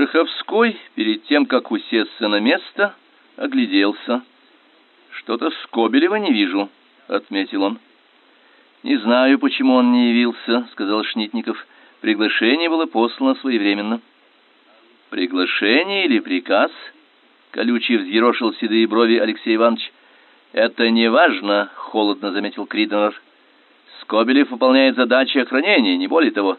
Шаховской, перед тем, как усесться на место, огляделся. «Что-то Скобелева не вижу», — отметил он. «Не знаю, почему он не явился», — сказал Шнитников. «Приглашение было послано своевременно». «Приглашение или приказ?» — колючий взъерошил седые брови Алексей Иванович. «Это не важно», — холодно заметил Криденер. «Скобелев выполняет задачи охранения, не более того».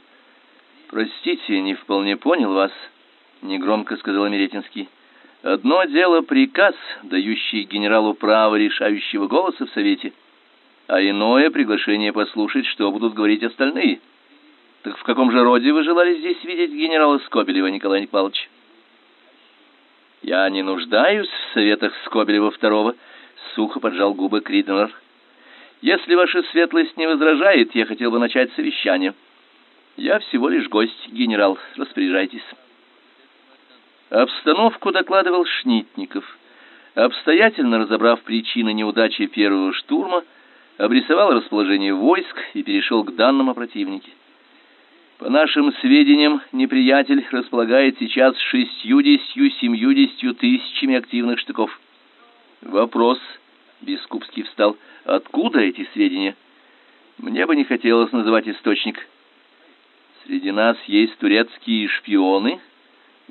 «Простите, не вполне понял вас», — негромко сказал Меретинский. «Одно дело приказ, дающий генералу право решающего голоса в Совете, а иное — приглашение послушать, что будут говорить остальные. Так в каком же роде вы желали здесь видеть генерала Скобелева, Николай Николаевич?» «Я не нуждаюсь в советах Скобелева второго», — сухо поджал губы Криденер. «Если ваша светлость не возражает, я хотел бы начать совещание». Я всего лишь гость, генерал. Распоряжайтесь. Обстановку докладывал Шнитников. Обстоятельно разобрав причины неудачи первого штурма, обрисовал расположение войск и перешел к данным о противнике. По нашим сведениям, неприятель располагает сейчас шестьюдесятью-семьюдесятью тысячами активных штыков. Вопрос, Бескупский встал, откуда эти сведения? Мне бы не хотелось называть источник. Среди нас есть турецкие шпионы,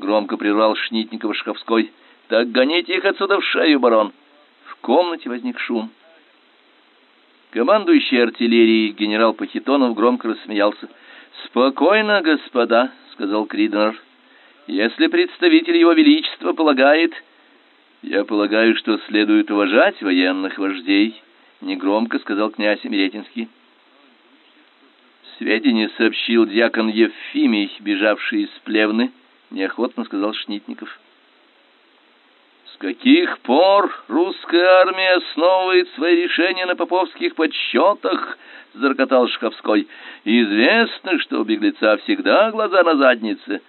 громко прервал Шнитникова Шаховской. Так гоните их отсюда в шею, барон. В комнате возник шум. Командующий артиллерией генерал Пахитонов громко рассмеялся. "Спокойно, господа", сказал Криднер. "Если представитель его величества полагает, я полагаю, что следует уважать военных вождей", негромко сказал князь Миретинский. Сведения сообщил дьякон Евфимий, бежавший из Плевны, неохотно сказал Шнитников. С каких пор русская армия основывает свои решения на поповских подсчетах? зарокотал Шаховской. Известно, что у беглеца всегда глаза на заднице.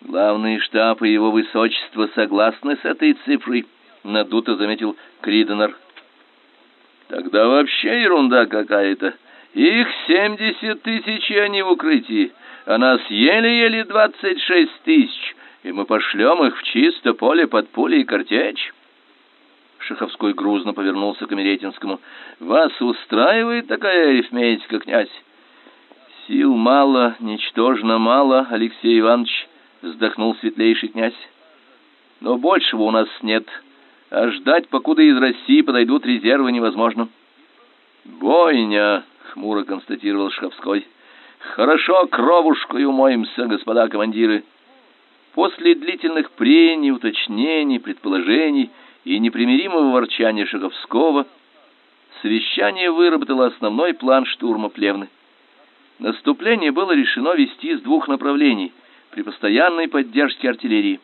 Главный штаб и его высочество согласны с этой цифрой, надуто заметил Криденер. Тогда вообще ерунда какая-то. Их семьдесят тысяч, и они в укрытии, а нас еле-еле двадцать шесть тысяч, и мы пошлем их в чисто поле под пулей и картечь. Шаховской грузно повернулся к Меретинскому. Вас устраивает такая арифметика, князь? Сил мало, ничтожно мало, Алексей Иванович, вздохнул светлейший князь. Но большего у нас нет, а ждать, покуда из России подойдут резервы, невозможно. Бойня, хмуро констатировал Шаховской. Хорошо кровушкой умоемся, господа командиры. После длительных прений, уточнений, предположений и непримиримого ворчания Шаховского совещание выработало основной план штурма Плевны. Наступление было решено вести с двух направлений при постоянной поддержке артиллерии.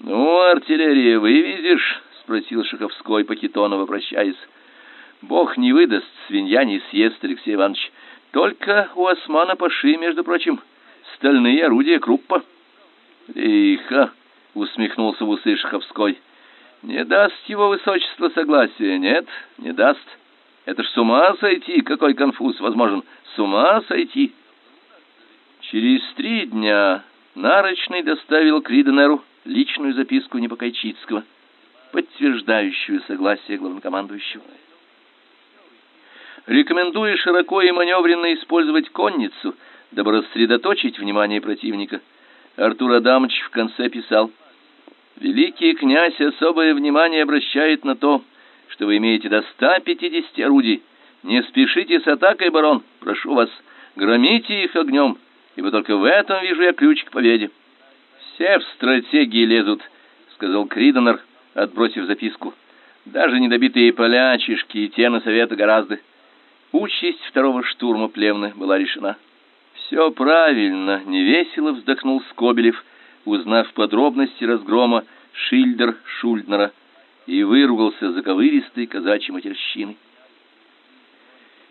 "Ну, артиллерия вывезешь?" спросил Шаховской Пакитонова, прощаясь. Бог не выдаст, свинья не съест, Алексей Иванович. Только у османа паши, между прочим, стальные орудия круппа. Лихо, усмехнулся в усы Шаховской. Не даст его высочество согласия, нет, не даст. Это ж с ума сойти, какой конфуз возможен, с ума сойти. Через три дня Нарочный доставил Криденеру личную записку Непокайчицкого, подтверждающую согласие главнокомандующего. Рекомендую широко и маневренно использовать конницу, дабы рассредоточить внимание противника. Артур Адамович в конце писал: Великий князь особое внимание обращает на то, что вы имеете до 150 орудий. Не спешите с атакой, барон, прошу вас, громите их огнем, ибо только в этом вижу я ключ к победе. Все в стратегии лезут, сказал Кридонер, отбросив записку. Даже недобитые полячишки и те на совета гораздо. Участь второго штурма Плевны была решена. «Все правильно, невесело вздохнул Скобелев, узнав подробности разгрома Шильдер Шульднера и выругался заковыристой казачьей матерщиной.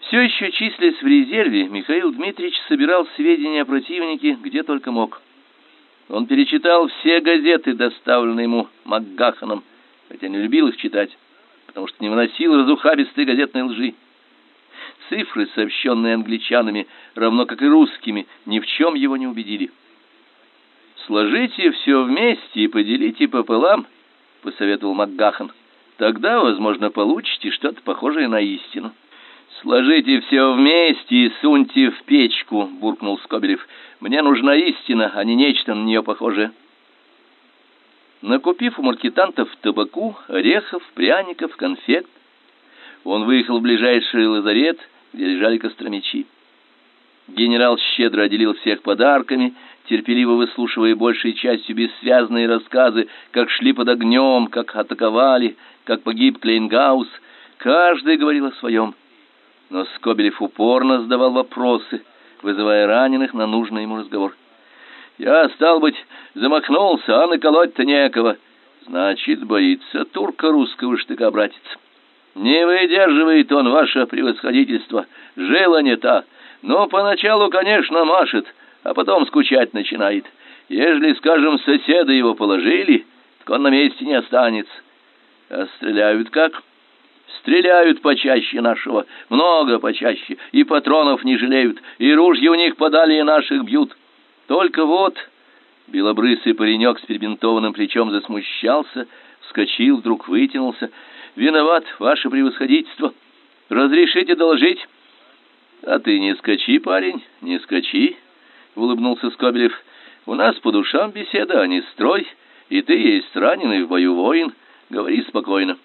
Все еще числясь в резерве, Михаил Дмитриевич собирал сведения о противнике где только мог. Он перечитал все газеты, доставленные ему Макгаханом, хотя не любил их читать, потому что не выносил разухабистой газетной лжи. Цифры, сообщенные англичанами, равно как и русскими, ни в чем его не убедили. Сложите все вместе и поделите пополам, посоветовал Макгахан. Тогда, возможно, получите что-то похожее на истину. Сложите все вместе и суньте в печку, буркнул Скобелев. Мне нужна истина, а не нечто на нее похожее. Накупив у маркетантов табаку, орехов, пряников, конфет, он выехал в ближайший лазарет, где лежали костромичи. Генерал щедро отделил всех подарками, терпеливо выслушивая большей частью бессвязные рассказы, как шли под огнем, как атаковали, как погиб Клейнгаус. Каждый говорил о своем. Но Скобелев упорно задавал вопросы, вызывая раненых на нужный ему разговор. Я, стал быть, замахнулся, а наколоть-то некого. Значит, боится турка русского штыка, братец. Не выдерживает он ваше превосходительство. Жила не та. Но поначалу, конечно, машет, а потом скучать начинает. Ежели, скажем, соседа его положили, так он на месте не останется. А стреляют как? Стреляют почаще нашего, много почаще, и патронов не жалеют, и ружья у них подали и наших бьют. Только вот белобрысый паренек с перебинтованным плечом засмущался, вскочил, вдруг вытянулся. «Виноват, ваше превосходительство. Разрешите доложить?» «А ты не скачи, парень, не скачи», — улыбнулся Скобелев. «У нас по душам беседа, а не строй, и ты есть раненый в бою воин. Говори спокойно».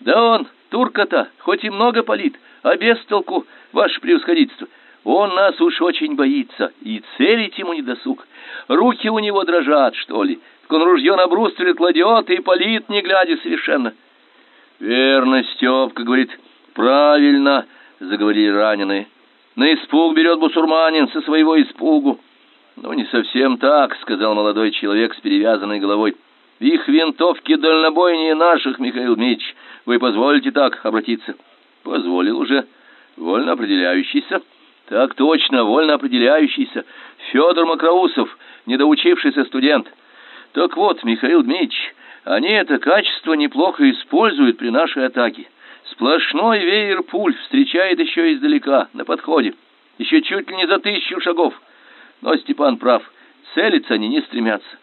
«Да он, турка-то, хоть и много палит, а без толку, ваше превосходительство». Он нас уж очень боится, и целить ему не досуг. Руки у него дрожат, что ли. Так он ружье на бруствере кладет и палит, не глядя совершенно. Верно, Степка говорит, правильно, заговорили раненые. На испуг берет бусурманин со своего испугу. Ну, не совсем так, сказал молодой человек с перевязанной головой. Их винтовки дальнобойнее наших, Михаил Мич. Вы позволите так обратиться? Позволил уже. Вольно определяющийся. Так точно, вольно определяющийся. Федор Макроусов, недоучившийся студент. Так вот, Михаил Дмитриевич, они это качество неплохо используют при нашей атаке. Сплошной веер пуль встречает еще издалека, на подходе. Еще чуть ли не за тысячу шагов. Но Степан прав, целиться они не стремятся.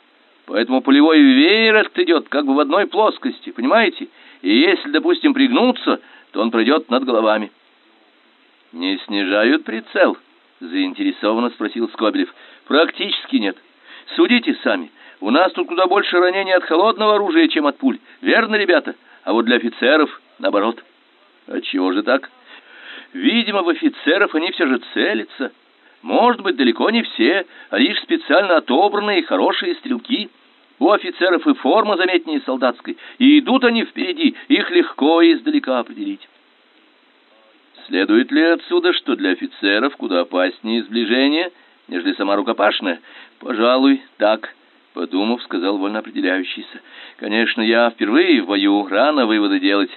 Поэтому пулевой веер идет как бы в одной плоскости, понимаете? И если, допустим, пригнуться, то он пройдет над головами. Не снижают прицел? заинтересованно спросил Скобелев. Практически нет. Судите сами. У нас тут куда больше ранений от холодного оружия, чем от пуль. Верно, ребята? А вот для офицеров наоборот. А чего же так? Видимо, в офицеров они все же целятся. Может быть, далеко не все, а лишь специально отобранные хорошие стрелки. У офицеров и форма заметнее солдатской, и идут они впереди, их легко издалека определить. Следует ли отсюда, что для офицеров куда опаснее сближение, нежели сама рукопашная? Пожалуй, так, подумав, сказал вольно определяющийся. Конечно, я впервые в бою, рано выводы делать.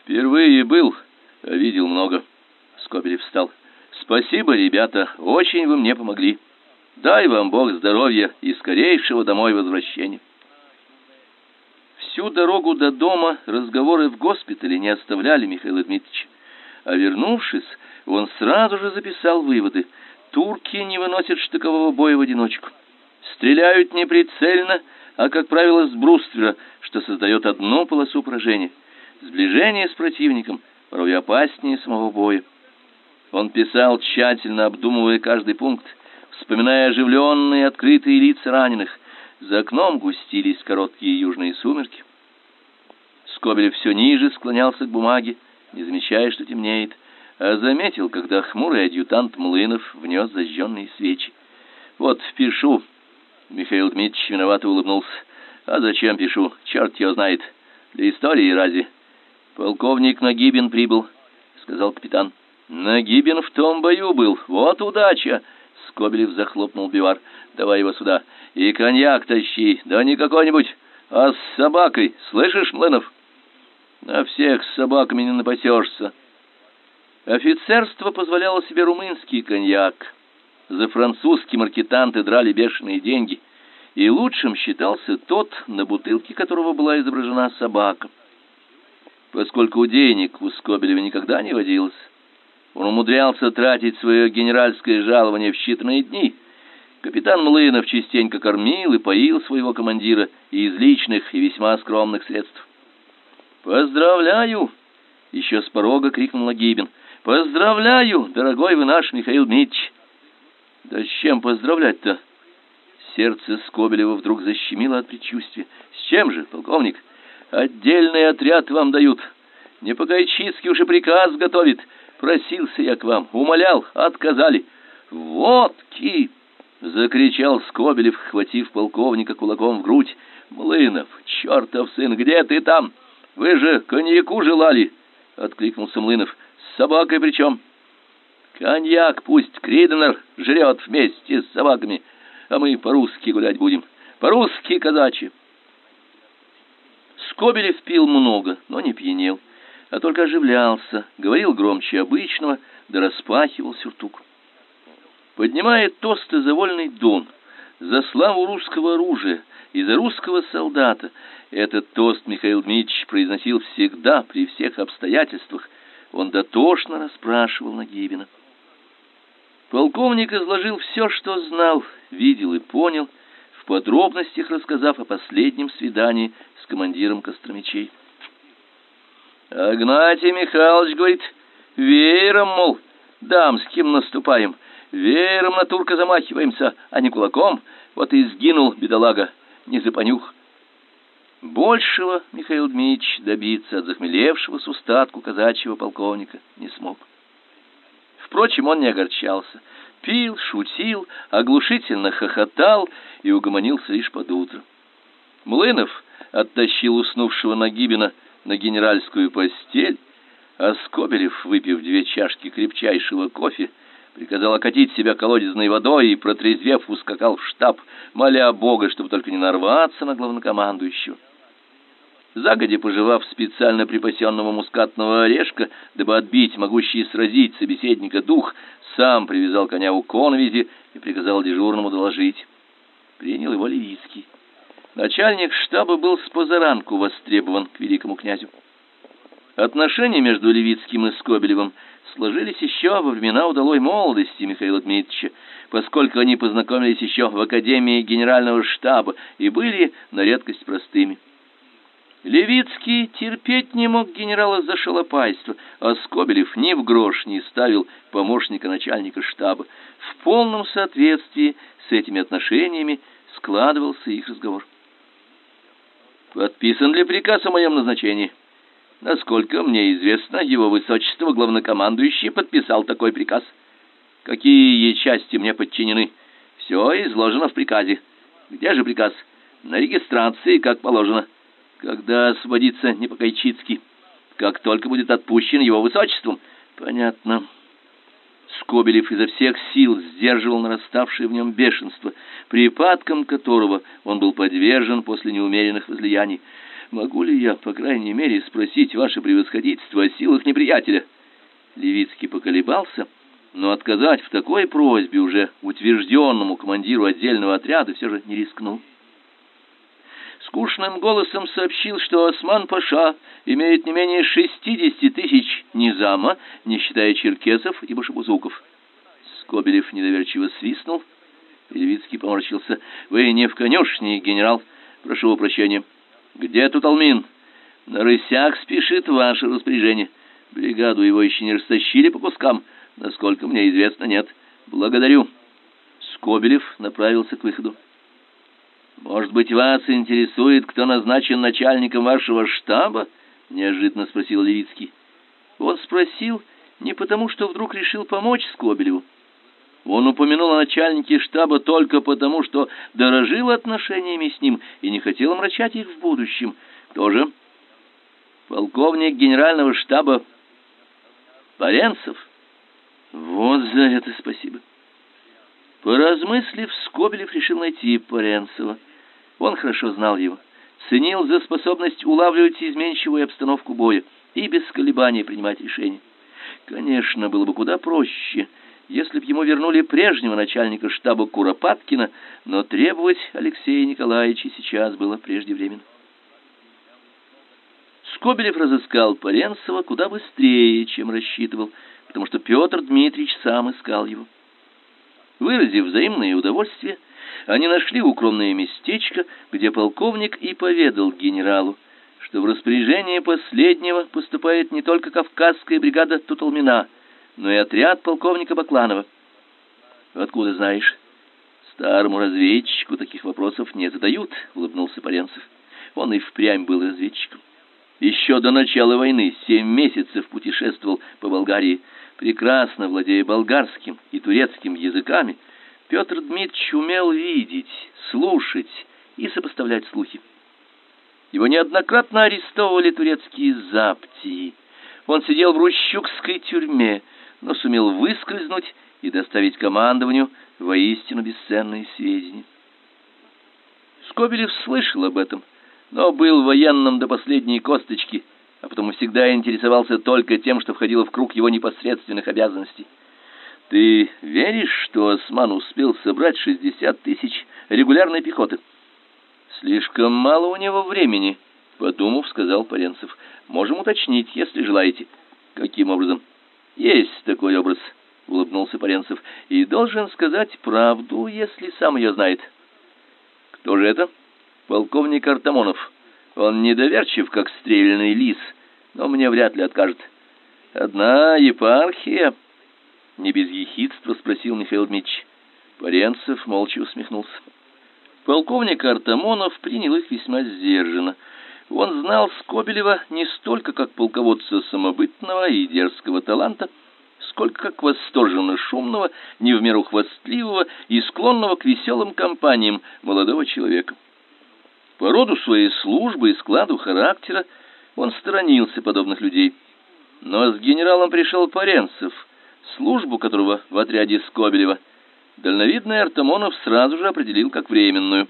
Впервые был, а видел много. Скобелев встал. Спасибо, ребята, очень вы мне помогли. Дай вам Бог здоровья и скорейшего домой возвращения. Всю дорогу до дома разговоры в госпитале не оставляли Михаила Дмитриевича. А вернувшись, он сразу же записал выводы. Турки не выносят штыкового боя в одиночку. Стреляют не прицельно, а, как правило, с бруствера, что создает одну полосу поражения. Сближение с противником порой опаснее самого боя. Он писал, тщательно обдумывая каждый пункт, вспоминая оживленные открытые лица раненых. За окном густились короткие южные сумерки. Скобелев все ниже склонялся к бумаге, не замечая, что темнеет, а заметил, когда хмурый адъютант Млынов внес зажженные свечи. «Вот, пишу». Михаил Дмитриевич виновато улыбнулся. «А зачем пишу? Черт его знает. Для истории разве?» «Полковник Нагибин прибыл», — сказал капитан. «Нагибин в том бою был. Вот удача!» Скобелев захлопнул бивар. «Давай его сюда. И коньяк тащи. Да не какой-нибудь, а с собакой. Слышишь, Млынов?» На всех с собаками не напасешься. Офицерство позволяло себе румынский коньяк. За французский маркетанты драли бешеные деньги, и лучшим считался тот, на бутылке которого была изображена собака. Поскольку денег у Скобелева никогда не водилось, он умудрялся тратить свое генеральское жалование в считанные дни. Капитан Млынов частенько кормил и поил своего командира из личных, и весьма скромных средств. «Поздравляю!» — еще с порога крикнул Лагибин. «Поздравляю, дорогой вы наш Михаил Дмитриевич!» «Да с чем поздравлять-то?» Сердце Скобелева вдруг защемило от предчувствия. «С чем же, полковник? Отдельный отряд вам дают. Не по-гайчицки уж и приказ готовит. Просился я к вам, умолял, отказали. Водки!» Закричал Скобелев, хватив полковника кулаком в грудь. «Млынов, чертов сын, где ты там? Вы же коньяку желали!» Откликнулся Млынов. «С собакой причем?» «Коньяк пусть Криденер жрет вместе с собаками, а мы по-русски гулять будем. По-русски, казачьи!» Скобелев пил много, но не пьянел, а только оживлялся, говорил громче обычного, да распахивал сюртук поднимает тосты за вольный дон, за славу русского оружия и за русского солдата. Этот тост Михаил Дмитриевич произносил всегда, при всех обстоятельствах. Он дотошно расспрашивал Нагибина. Полковник изложил все, что знал, видел и понял, в подробностях рассказав о последнем свидании с командиром Костромичей. Агнатий Михайлович говорит, веером, мол, дамским наступаем, Веером на турка замахиваемся, а не кулаком. Вот и сгинул бедолага, не за понюх. Большего Михаил Дмитрич добиться от захмелевшего с устатку казачьего полковника не смог. Впрочем, он не огорчался. Пил, шутил, оглушительно хохотал и угомонился лишь под утро. Млынов оттащил уснувшего Нагибина на генеральскую постель, а Скобелев, выпив две чашки крепчайшего кофе, приказал окатить себя колодезной водой и, протрезвев, ускакал в штаб, моля Бога, чтобы только не нарваться на главнокомандующего. Загодя пожевав специально припасенного мускатного орешка, дабы отбить могущий сразить собеседника дух, сам привязал коня у конвизи и приказал дежурному доложить. Принял его Левицкий. Начальник штаба был с позаранку востребован к великому князю. Отношения между Левицким и Скобелевым – сложились еще во времена удалой молодости Михаила Дмитриевича, поскольку они познакомились еще в Академии Генерального штаба и были на редкость простыми. Левицкий терпеть не мог генерала за шалопайство, а Скобелев ни в грош не ставил помощника начальника штаба. В полном соответствии с этими отношениями складывался их разговор. «Подписан ли приказ о моем назначении?» Насколько мне известно, его высочество главнокомандующий подписал такой приказ. Какие части мне подчинены? Все изложено в приказе. Где же приказ? На регистрации, как положено. Когда освободится Непокайчицкий? Как только будет отпущен его высочеством? Понятно. Скобелев изо всех сил сдерживал нараставшее в нем бешенство, припадком которого он был подвержен после неумеренных возлияний. Могу ли я, по крайней мере, спросить ваше превосходительство о силах неприятеля? Левицкий поколебался, но отказать в такой просьбе уже утвержденному командиру отдельного отряда все же не рискнул. Скучным голосом сообщил, что Осман-Паша имеет не менее шестидесяти тысяч низама, не считая черкесов и башебузуков. Скобелев недоверчиво свистнул. Левицкий поморщился. «Вы не в конюшне, генерал. Прошу прощения». Где тут Алмин? На рысях спешит ваше распоряжение. Бригаду его еще не растащили по кускам, насколько мне известно, нет. Благодарю. Скобелев направился к выходу. Может быть, вас интересует, кто назначен начальником вашего штаба? неожиданно спросил Левицкий. Он спросил не потому, что вдруг решил помочь Скобелеву. Он упомянул о начальнике штаба только потому, что дорожил отношениями с ним и не хотел омрачать их в будущем. Кто же? Полковник генерального штаба Паренцев. Вот за это спасибо. Поразмыслив, Скобелев решил найти Паренцева. Он хорошо знал его, ценил за способность улавливать изменчивую обстановку боя и без колебаний принимать решения. Конечно, было бы куда проще — если б ему вернули прежнего начальника штаба Куропаткина, но требовать Алексея Николаевича сейчас было преждевременно. Скобелев разыскал Паренцева куда быстрее, чем рассчитывал, потому что Петр Дмитриевич сам искал его. Выразив взаимное удовольствие, они нашли укромное местечко, где полковник и поведал генералу, что в распоряжение последнего поступает не только Кавказская бригада Туталмина, но и отряд полковника Бакланова. Откуда знаешь? Старому разведчику таких вопросов не задают, улыбнулся Поленцев. Он и впрямь был разведчиком. Еще до начала войны семь месяцев путешествовал по Болгарии, прекрасно владея болгарским и турецким языками. Петр Дмитриевич умел видеть, слушать и сопоставлять слухи. Его неоднократно арестовывали турецкие заптии. Он сидел в Рущукской тюрьме, но сумел выскользнуть и доставить командованию воистину бесценные сведения. Скобелев слышал об этом, но был военным до последней косточки, а потому всегда интересовался только тем, что входило в круг его непосредственных обязанностей. Ты веришь, что Осман успел собрать шестьдесят тысяч регулярной пехоты? Слишком мало у него времени, подумав, сказал Паренцев. Можем уточнить, если желаете. Каким образом? Есть такой образ, улыбнулся Паренцев. И должен сказать правду, если сам ее знает. Кто же это? Полковник Артамонов. Он недоверчив, как стрельный лис, но мне вряд ли откажет. Одна епархия, не без ехидства спросил Михаил Дмитрич. Паренцев молча усмехнулся. Полковник Артамонов принял их весьма сдержанно. Он знал Скобелева не столько как полководца самобытного и дерзкого таланта, сколько как восторженно шумного, не в меру хвастливого и склонного к веселым компаниям молодого человека. По роду своей службы и складу характера он сторонился подобных людей. Но с генералом пришел Паренцев, службу которого в отряде Скобелева – дальновидный Артамонов сразу же определил как временную.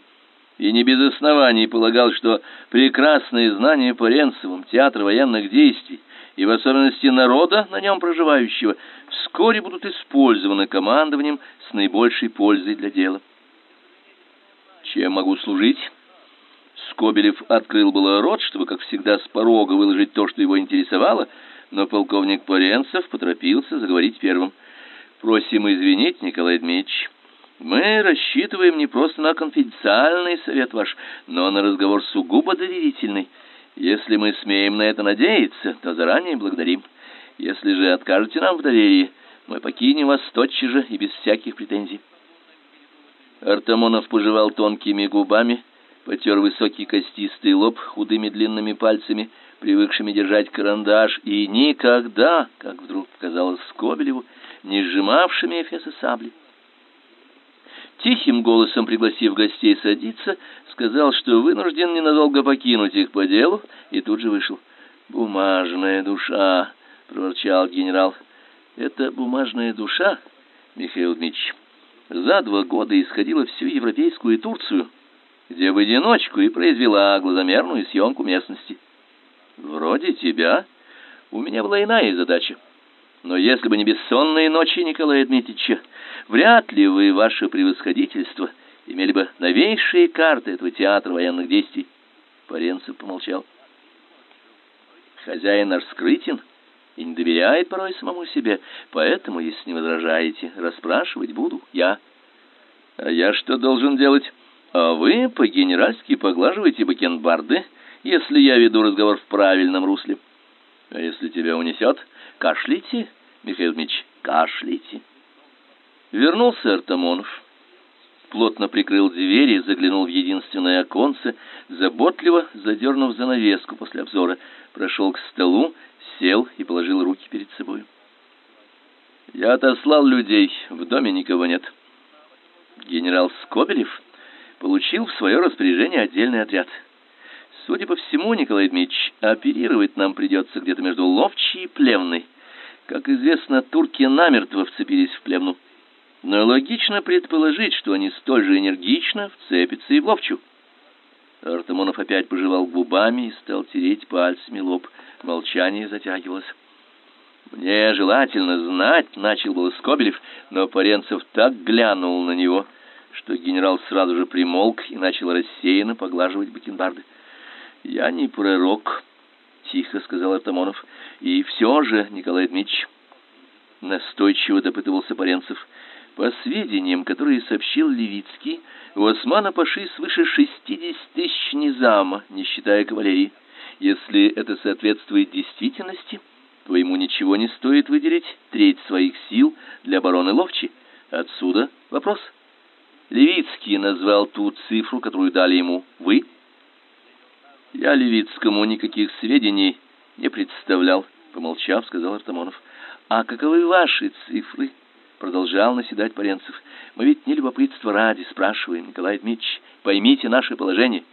И не без оснований полагал, что прекрасные знания по Ренцевым, театра военных действий и в особенности народа, на нем проживающего, вскоре будут использованы командованием с наибольшей пользой для дела. Чем могу служить? Скобелев открыл было рот, чтобы, как всегда, с порога выложить то, что его интересовало, но полковник Поренцев поторопился заговорить первым. Просим извинить, Николай Дмитриевич. Мы рассчитываем не просто на конфиденциальный совет ваш, но на разговор сугубо доверительный. Если мы смеем на это надеяться, то заранее благодарим. Если же откажете нам в доверии, мы покинем вас тотчас же и без всяких претензий. Артамонов пожевал тонкими губами, потер высокий костистый лоб худыми длинными пальцами, привыкшими держать карандаш, и никогда, как вдруг казалось Скобелеву, не сжимавшими эфесы сабли. Тихим голосом пригласив гостей садиться, сказал, что вынужден ненадолго покинуть их по делу, и тут же вышел. «Бумажная душа!» — проворчал генерал. «Это бумажная душа, Михаил Дмитриевич, за два года исходила всю европейскую Турцию, где в одиночку и произвела глазомерную съемку местности. Вроде тебя. У меня была иная задача». Но если бы не бессонные ночи Николая Дмитриевича, вряд ли вы, ваше превосходительство, имели бы новейшие карты этого театра военных действий. Паренцев помолчал. Хозяин наш скрытен и не доверяет порой самому себе, поэтому, если не возражаете, расспрашивать буду я. А я что должен делать? А вы по-генеральски поглаживаете бакенбарды, если я веду разговор в правильном русле. А если тебя унесет, кашляйте, Михаил Дмитриевич, кашляйте. Вернулся Артамонов, плотно прикрыл дверь и заглянул в единственное оконце, заботливо задернув занавеску после обзора, прошел к столу, сел и положил руки перед собой. Я отослал людей, в доме никого нет. Генерал Скобелев получил в свое распоряжение отдельный отряд — Судя по всему, Николай Дмитриевич, оперировать нам придется где-то между Ловчей и Плевной. Как известно, турки намертво вцепились в Плевну. Но логично предположить, что они столь же энергично вцепятся и в Ловчу. Артамонов опять пожевал губами и стал тереть пальцами лоб. Молчание затягивалось. «Мне желательно знать», — начал был Скобелев, но Паренцев так глянул на него, что генерал сразу же примолк и начал рассеянно поглаживать бакенбарды. Я не пророк, тихо сказал Артамонов. И все же, Николай Дмитрич, настойчиво допытывался Паренцев, По сведениям, которые сообщил Левицкий, у Османа Паши свыше 60 тысяч низама, не считая кавалерии. Если это соответствует действительности, то ему ничего не стоит выделить треть своих сил для обороны Ловчи. Отсюда вопрос. Левицкий назвал ту цифру, которую дали ему вы. Я Левицкому никаких сведений не представлял, помолчав, сказал Артамонов. А каковы ваши цифры? продолжал наседать Паренцев. Мы ведь не любопытство ради спрашиваем, Николай Дмитриевич, поймите наше положение.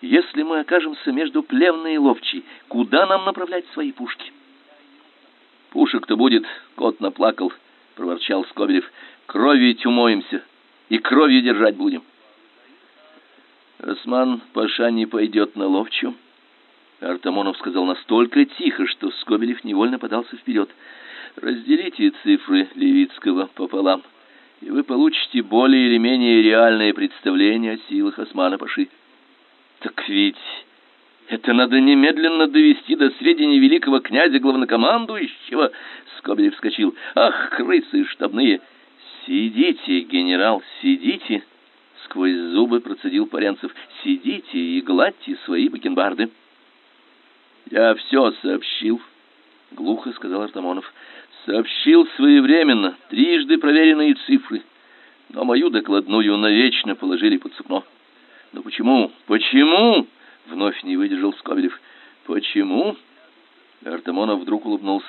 Если мы окажемся между Плевной и Ловчей, куда нам направлять свои пушки? Пушек-то будет, кот наплакал, проворчал Скобелев. Кровью ведь умоемся и кровью держать будем. Осман Паша не пойдет на Ловчу. Артамонов сказал настолько тихо, что Скобелев невольно подался вперед. Разделите цифры Левицкого пополам, и вы получите более или менее реальное представление о силах Османа-Паши. Так ведь это надо немедленно довести до сведения великого князя главнокомандующего. Скобелев вскочил. Ах, крысы штабные! Сидите, генерал, сидите! Сквозь зубы процедил Паренцев. Сидите и гладьте свои бакенбарды. Я все сообщил, глухо сказал Артамонов сообщил своевременно трижды проверенные цифры, но мою докладную навечно положили под сукно. Но почему? Почему? Вновь не выдержал Скобелев. Почему? Артамонов вдруг улыбнулся.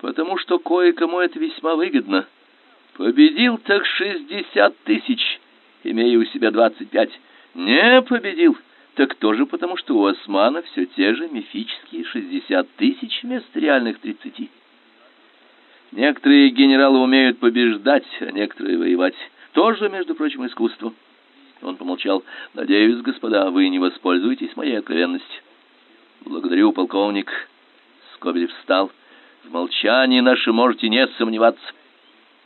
Потому что кое-кому это весьма выгодно. Победил так шестьдесят тысяч, имея у себя двадцать пять. Не победил, так тоже потому, что у Османа все те же мифические шестьдесят тысяч вместо реальных тридцати. Некоторые генералы умеют побеждать, а некоторые воевать. Тоже, между прочим, искусство. Он помолчал. Надеюсь, господа, вы не воспользуетесь моей откровенностью. Благодарю, полковник. Скобелев встал. В молчании нашем можете не сомневаться.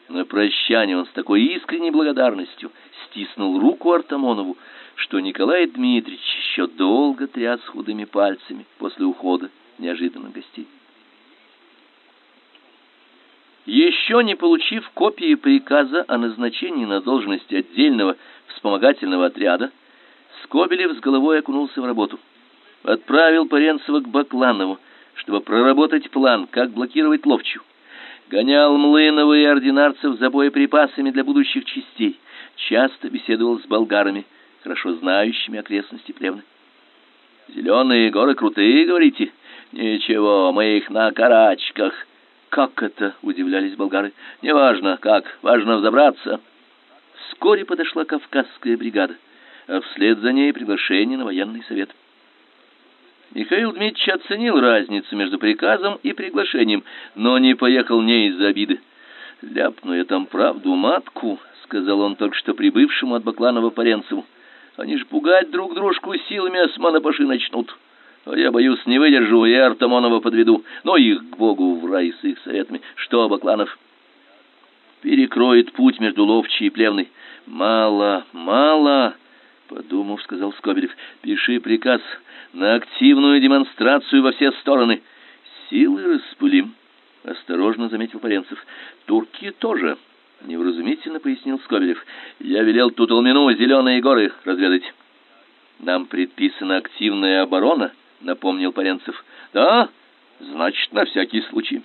На прощание он с такой искренней благодарностью стиснул руку Артамонову, что Николай Дмитриевич еще долго тряс худыми пальцами после ухода неожиданных гостей. Еще не получив копии приказа о назначении на должность отдельного вспомогательного отряда, Скобелев с головой окунулся в работу. Отправил Паренцева к Бакланову, чтобы проработать план, как блокировать ловчу. Гонял Млынова и ординарцев за боеприпасами для будущих частей. Часто беседовал с болгарами, хорошо знающими окрестности Плевны. «Зеленые горы крутые, говорите?» «Ничего, мы их на карачках». Как это, удивлялись болгары. Неважно, как, важно взобраться. Вскоре подошла кавказская бригада, а вслед за ней приглашение на военный совет. Михаил Дмитриевич оценил разницу между приказом и приглашением, но не поехал не из-за обиды. «Ляпну я там правду матку», — сказал он только что прибывшему от Бакланова Паренцеву. «Они ж пугать друг дружку силами османа-паши начнут». А я боюсь, не выдержу, и Артамонова подведу. Но их к Богу в рай с их советами. Что, Бакланов? Перекроет путь между Ловчей и Плевной. Мало, мало, подумав, сказал Скобелев. Пиши приказ на активную демонстрацию во все стороны. Силы распылим, осторожно заметил Паренцев. Турки тоже, невразумительно пояснил Скобелев. Я велел Туталмину зеленые горы разведать. Нам предписана активная оборона — напомнил Паренцев. Да, значит, на всякий случай.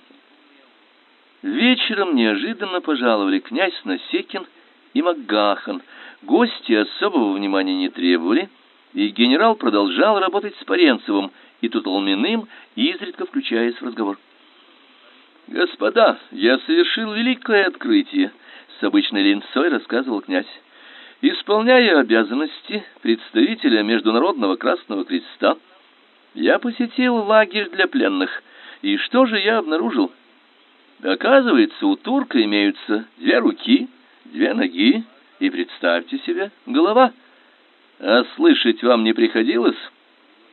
Вечером неожиданно пожаловали князь Насекин и Макгахан. Гости особого внимания не требовали, и генерал продолжал работать с Паренцевым и Тутолминым, изредка включаясь в разговор. «Господа, я совершил великое открытие», — с обычной линцой рассказывал князь. «Исполняя обязанности представителя Международного Красного Креста, я посетил лагерь для пленных, и что же я обнаружил? Оказывается, у турка имеются две руки, две ноги и, представьте себе, голова. А слышать вам не приходилось?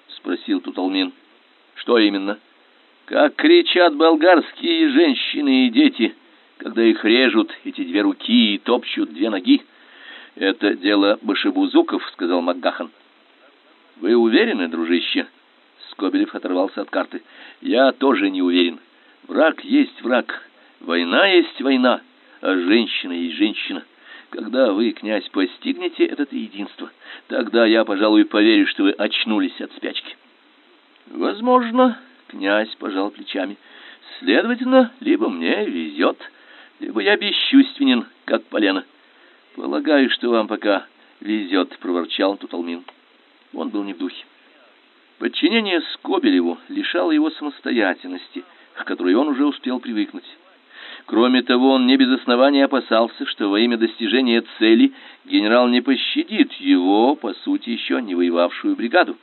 спросил Туталмин. Что именно? Как кричат болгарские женщины и дети, когда их режут эти две руки и топчут две ноги. Это дело башебузуков, сказал Макгахан. Вы уверены, дружище? Скобелев оторвался от карты. Я тоже не уверен. Враг есть враг. Война есть война, а женщина есть женщина. Когда вы, князь, постигнете это единство, тогда я, пожалуй, поверю, что вы очнулись от спячки. Возможно, князь пожал плечами. Следовательно, либо мне везет, либо я бесчувственен, как полено. Полагаю, что вам пока везет, проворчал Туталмин. Он был не в духе. Подчинение Скобелеву лишало его самостоятельности, к которой он уже успел привыкнуть. Кроме того, он не без основания опасался, что во имя достижения цели генерал не пощадит его, по сути, еще не воевавшую бригаду.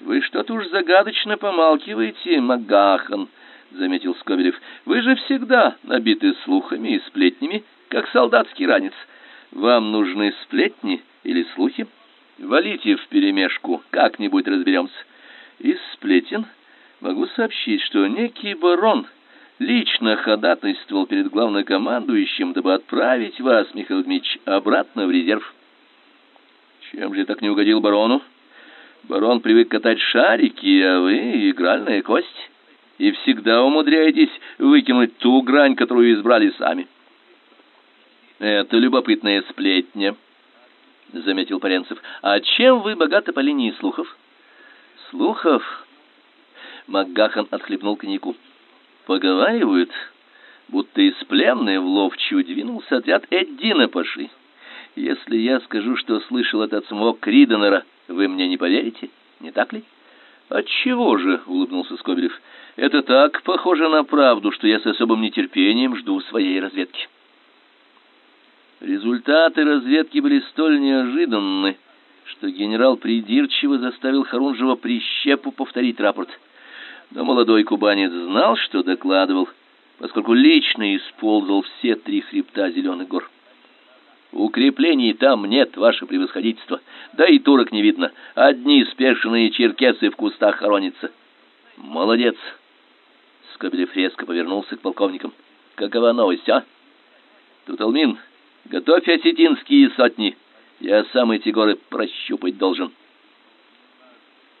Вы что-то уж загадочно помалкиваете, Магахан, заметил Скобелев. Вы же всегда набиты слухами и сплетнями, как солдатский ранец. Вам нужны сплетни или слухи? Валите вперемешку, как-нибудь разберемся. Из сплетен могу сообщить, что некий барон лично ходатайствовал перед главнокомандующим, дабы отправить вас, Михаил Дмитриевич, обратно в резерв. Чем же так не угодил барону? Барон привык катать шарики, а вы — игральная кость, и всегда умудряетесь выкинуть ту грань, которую избрали сами. Это любопытная сплетня, — заметил Паренцев. А чем вы богаты по линии слухов? Слухов? Макгахан отхлебнул коньяку. Поговаривают, будто из пленной в Ловчу двинулся отряд Эддина Паши. Если я скажу, что слышал это от самого Криденера, вы мне не поверите, не так ли? Отчего же, улыбнулся Скобелев. Это так похоже на правду, что я с особым нетерпением жду своей разведки. Результаты разведки были столь неожиданны, что генерал придирчиво заставил Харунжева прищепу повторить рапорт. Но молодой кубанец знал, что докладывал, поскольку лично использовал все три хребта Зеленых гор. Укреплений там нет, ваше превосходительство. Да и турок не видно. Одни спешенные черкесы в кустах хоронятся. Молодец. Скобелев резко повернулся к полковникам. Какова новость, а? Туталмин, готовь осетинские сотни. Я сам эти горы прощупать должен.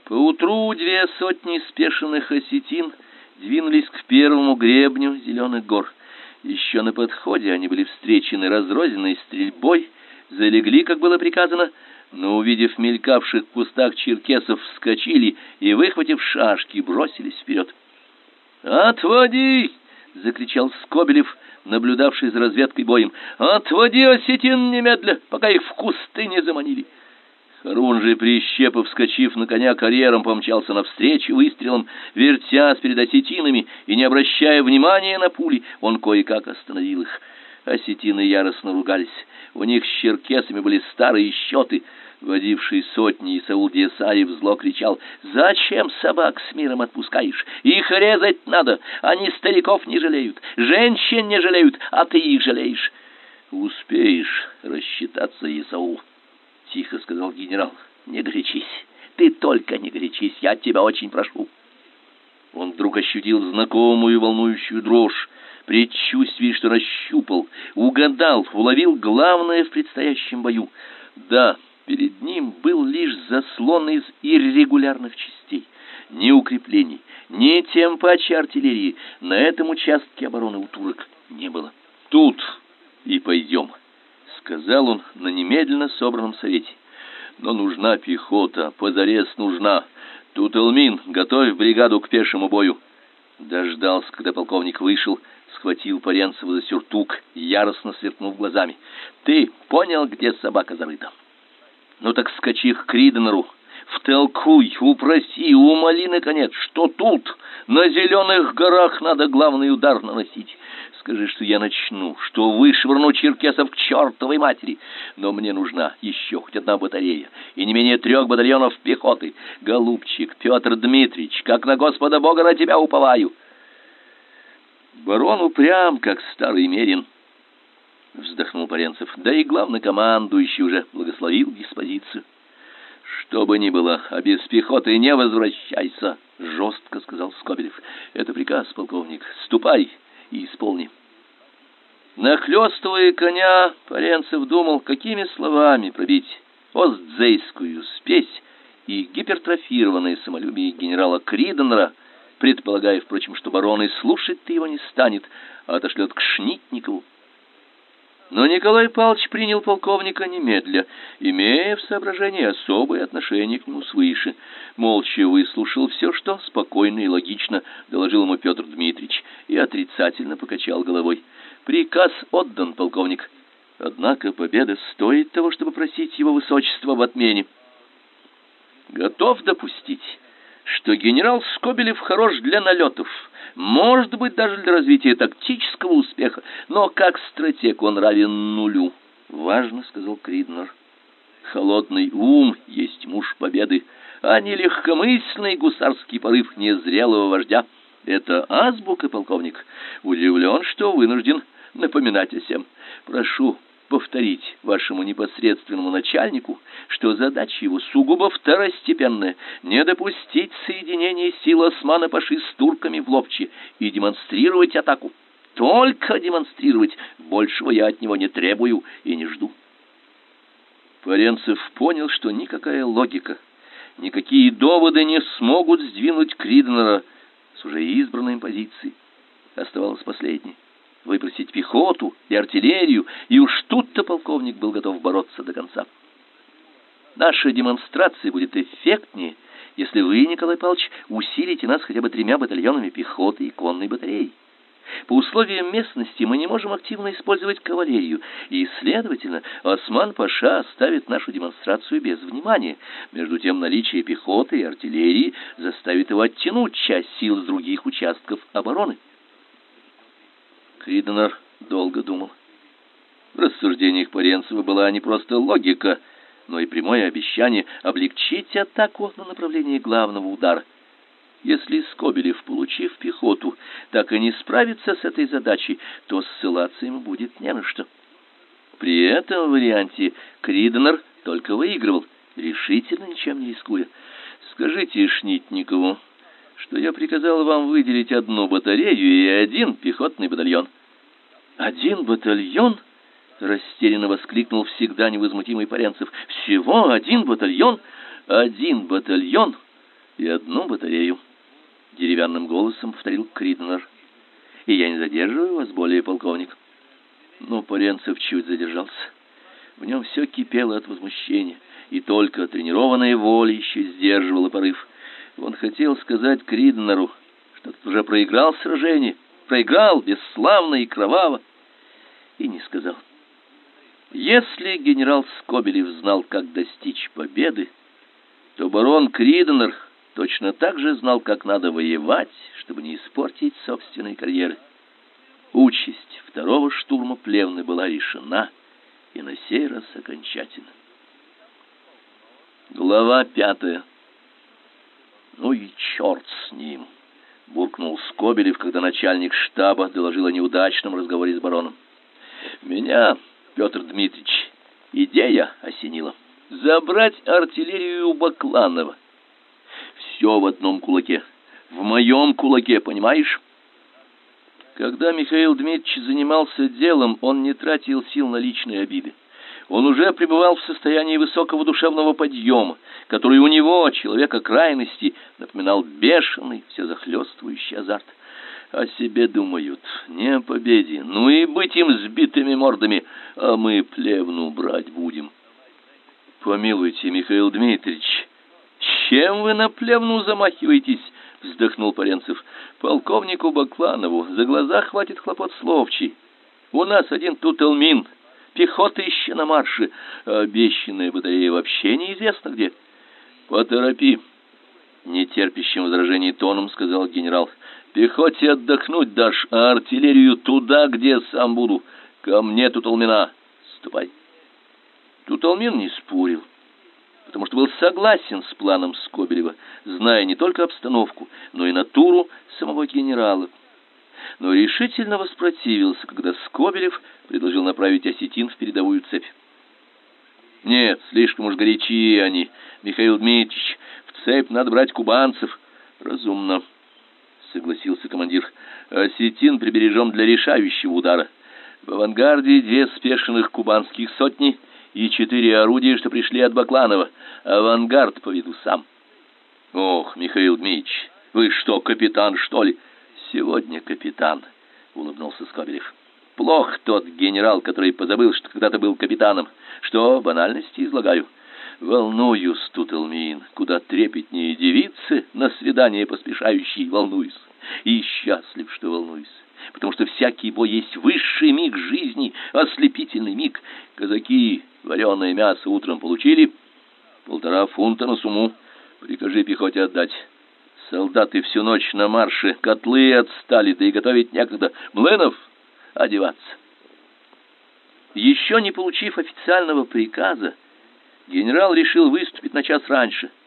Поутру две сотни спешенных осетин двинулись к первому гребню зеленых гор. Еще на подходе они были встречены разрозненной стрельбой, залегли, как было приказано, но, увидев мелькавших в кустах черкесов, вскочили и, выхватив шашки, бросились вперед. «Отводи!» — закричал Скобелев, наблюдавший за разведкой боем. «Отводи осетин немедля, пока их в кусты не заманили!» Харун же, прищепов, вскочив на коня карьером, помчался навстречу выстрелом, вертясь перед осетинами и не обращая внимания на пули, он кое-как остановил их. Осетины яростно ругались. У них с черкесами были старые счеты. Водивший сотни Исаул Диесаев зло кричал, «Зачем собак с миром отпускаешь? Их резать надо! Они стариков не жалеют, женщин не жалеют, а ты их жалеешь!» «Успеешь рассчитаться, Исаул!» — тихо сказал генерал. «Не горячись, ты только не горячись, я тебя очень прошу». Он вдруг ощутил знакомую волнующую дрожь, предчувствие, что расщупал, угадал, уловил главное в предстоящем бою. Да, перед ним был лишь заслон из иррегулярных частей. Ни укреплений, ни тем паче артиллерии на этом участке обороны у турок не было. Тут и пойдем сказал он на немедленно собранном совете. Но нужна пехота, позарез нужна. Тут Элмин, готовь бригаду к пешему бою. Дождался, когда полковник вышел, схватил Паренцева за сюртук, яростно сверкнув глазами. Ты понял, где собака зарыта? Ну так скачи к Криденеру, втолкуй, упроси, умоли наконец, что тут на зеленых горах надо главный удар наносить. Скажи, что я начну, что вышвырну черкесов к чертовой матери. Но мне нужна еще хоть одна батарея и не менее трех батальонов пехоты. Голубчик, Петр Дмитриевич, как на Господа Бога на тебя уповаю. Барон упрям, как старый мерин, вздохнул Паренцев. Да и главный командующий уже благословил диспозицию. Что бы ни было, а без пехоты не возвращайся, жестко сказал Скобелев. Это приказ, полковник. Ступай и исполни. Нахлёстывая коня, Паренцев думал, какими словами пробить остзейскую спесь и гипертрофированное самолюбие генерала Криденера, предполагая, впрочем, что барон и слушать-то его не станет, а отошлет к Шнитникову. Но Николай Павлович принял полковника немедля, имея в соображении особое отношение к нему свыше. Молча выслушал все, что спокойно и логично доложил ему Петр Дмитриевич, и отрицательно покачал головой. «Приказ отдан, полковник. Однако победа стоит того, чтобы просить его высочество об отмене». «Готов допустить» что генерал Скобелев хорош для налетов, может быть, даже для развития тактического успеха, но как стратег он равен нулю. Важно, сказал Криднер. Холодный ум есть муж победы, а не легкомысленный гусарский порыв незрелого вождя. Это азбука, полковник. Удивлен, что вынужден напоминать о сем. Прошу, повторить вашему непосредственному начальнику, что задача его сугубо второстепенная — не допустить соединения сил Османа-Паши с турками в Ловче и демонстрировать атаку. Только демонстрировать, большего я от него не требую и не жду. Форенцев понял, что никакая логика, никакие доводы не смогут сдвинуть Криднера с уже избранной позиции. Оставалось последнее выпросить пехоту и артиллерию, и уж тут-то полковник был готов бороться до конца. Наша демонстрация будет эффектнее, если вы, Николай Павлович, усилите нас хотя бы тремя батальонами пехоты и конной батареей. По условиям местности мы не можем активно использовать кавалерию, и, следовательно, Осман-Паша оставит нашу демонстрацию без внимания. Между тем, наличие пехоты и артиллерии заставит его оттянуть часть сил с других участков обороны. Криденер долго думал. В рассуждениях Паренцева была не просто логика, но и прямое обещание облегчить атаку на направлении главного удара. Если Скобелев, получив пехоту, так и не справится с этой задачей, то ссылаться ему будет не на что. При этом варианте Криденер только выигрывал, решительно ничем не рискуя. Скажите Шнитникову, что я приказал вам выделить одну батарею и один пехотный батальон. Один батальон? растерянно воскликнул всегда невозмутимый Паренцев. Всего один батальон, один батальон и одну батарею, деревянным голосом повторил Криднер. И я не задерживаю вас более, полковник. Но Паренцев чуть задержался. В нем все кипело от возмущения, и только тренированная воля еще сдерживала порыв. Он хотел сказать Криднеру, что тот уже проиграл сражение, проиграл бесславно и кроваво, и не сказал. Если генерал Скобелев знал, как достичь победы, то барон Криднер точно так же знал, как надо воевать, чтобы не испортить собственной карьеры. Участь второго штурма Плевны была решена, и на сей раз окончательно. Глава пятая. Ну и черт с ним, буркнул Скобелев, когда начальник штаба доложил о неудачном разговоре с бароном. Меня, Петр Дмитриевич, идея осенила. Забрать артиллерию у Бакланова. Все в одном кулаке. В моем кулаке, понимаешь? Когда Михаил Дмитриевич занимался делом, он не тратил сил на личные обиды. Он уже пребывал в состоянии высокого душевного подъема, который у него, человека крайности, напоминал бешеный, всезахлестывающий азарт. О себе думают, не о победе, ну и быть им сбитыми мордами, а мы плевну брать будем. Помилуйте, Михаил Дмитриевич, чем вы на плевну замахиваетесь? вздохнул Паренцев. Полковнику Бакланову за глаза хватит хлопот словчий. У нас один тут Элмин, пехота еще на марше, а обещанная батарея вообще неизвестно где. Поторопи, нетерпящим возражений тоном сказал генерал. Пехоте отдохнуть дашь, а артиллерию туда, где сам буду. Ко мне, Туталмина, ступай. Туталмин не спорил, потому что был согласен с планом Скобелева, зная не только обстановку, но и натуру самого генерала но решительно воспротивился, когда Скобелев предложил направить осетин в передовую цепь. Нет, слишком уж горячие они, Михаил Дмитриевич. В цепь надо брать кубанцев. Разумно, согласился командир. Осетин прибережем для решающего удара. В авангарде две спешенных кубанских сотни и четыре орудия, что пришли от Бакланова. Авангард поведу сам. Ох, Михаил Дмитриевич, вы что, капитан, что ли? Сегодня капитан, улыбнулся Скобелев. Плох тот генерал, который позабыл, что когда-то был капитаном. Что, банальности излагаю? Волнуюсь, Тутелмин, куда трепетнее девицы, на свидание поспешающие, волнуюсь. И счастлив, что волнуюсь потому что всякий бой есть высший миг жизни, ослепительный миг. Казаки вареное мясо утром получили, полтора фунта на сумму. Прикажи пехоте отдать. Солдаты всю ночь на марше, котлы отстали, да и готовить некогда. Млынов одеваться. Еще не получив официального приказа, генерал решил выступить на час раньше –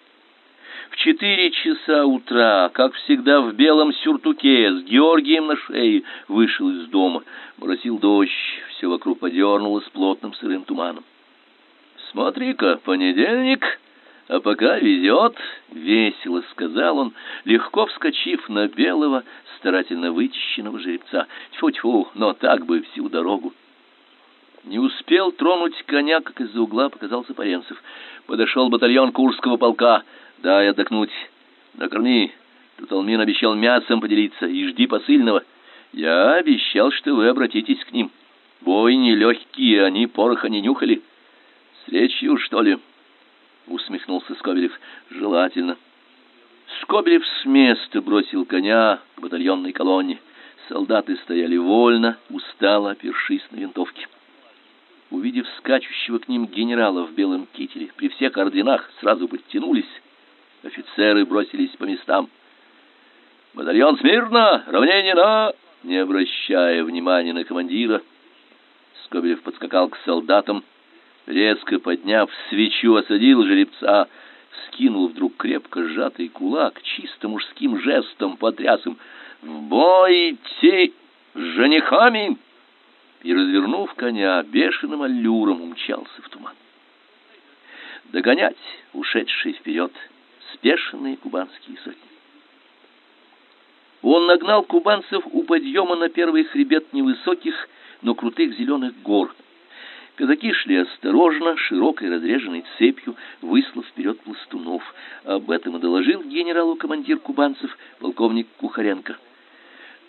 в четыре часа утра, как всегда в белом сюртуке, с Георгием на шее, вышел из дома. Моросил дождь, все вокруг подернулось плотным сырым туманом. «Смотри-ка, понедельник, а пока везет», — весело сказал он, легко вскочив на белого, старательно вычищенного жеребца. Тьфу-тьфу, но так бы всю дорогу. Не успел тронуть коня, как из-за угла показался Паренцев. Подошел батальон Курского полка — Дай отдохнуть. Накорми. Туталмин обещал мясом поделиться и жди посыльного. Я обещал, что вы обратитесь к ним. Бой нелегкие, они пороха не нюхали. С речью, что ли? Усмехнулся Скобелев. Желательно. Скобелев с места бросил коня к батальонной колонне. Солдаты стояли вольно, устало опершись на винтовки. Увидев скачущего к ним генерала в белом кителе, при всех орденах сразу подтянулись Офицеры бросились по местам. «Батальон смирно! Равнение на...» Не обращая внимания на командира, Скобелев подскакал к солдатам, резко подняв свечу, осадил жеребца, скинул вдруг крепко сжатый кулак, чисто мужским жестом потряс им «В бой идти с женихами!» и, развернув коня, бешеным аллюром умчался в туман. Догонять ушедший вперед — спешенные кубанские сотни. Он нагнал кубанцев у подъема на первый хребет невысоких, но крутых зеленых гор. Казаки шли осторожно, широкой разреженной цепью, выслав вперед пластунов. Об этом и доложил генералу командир кубанцев, полковник Кухаренко.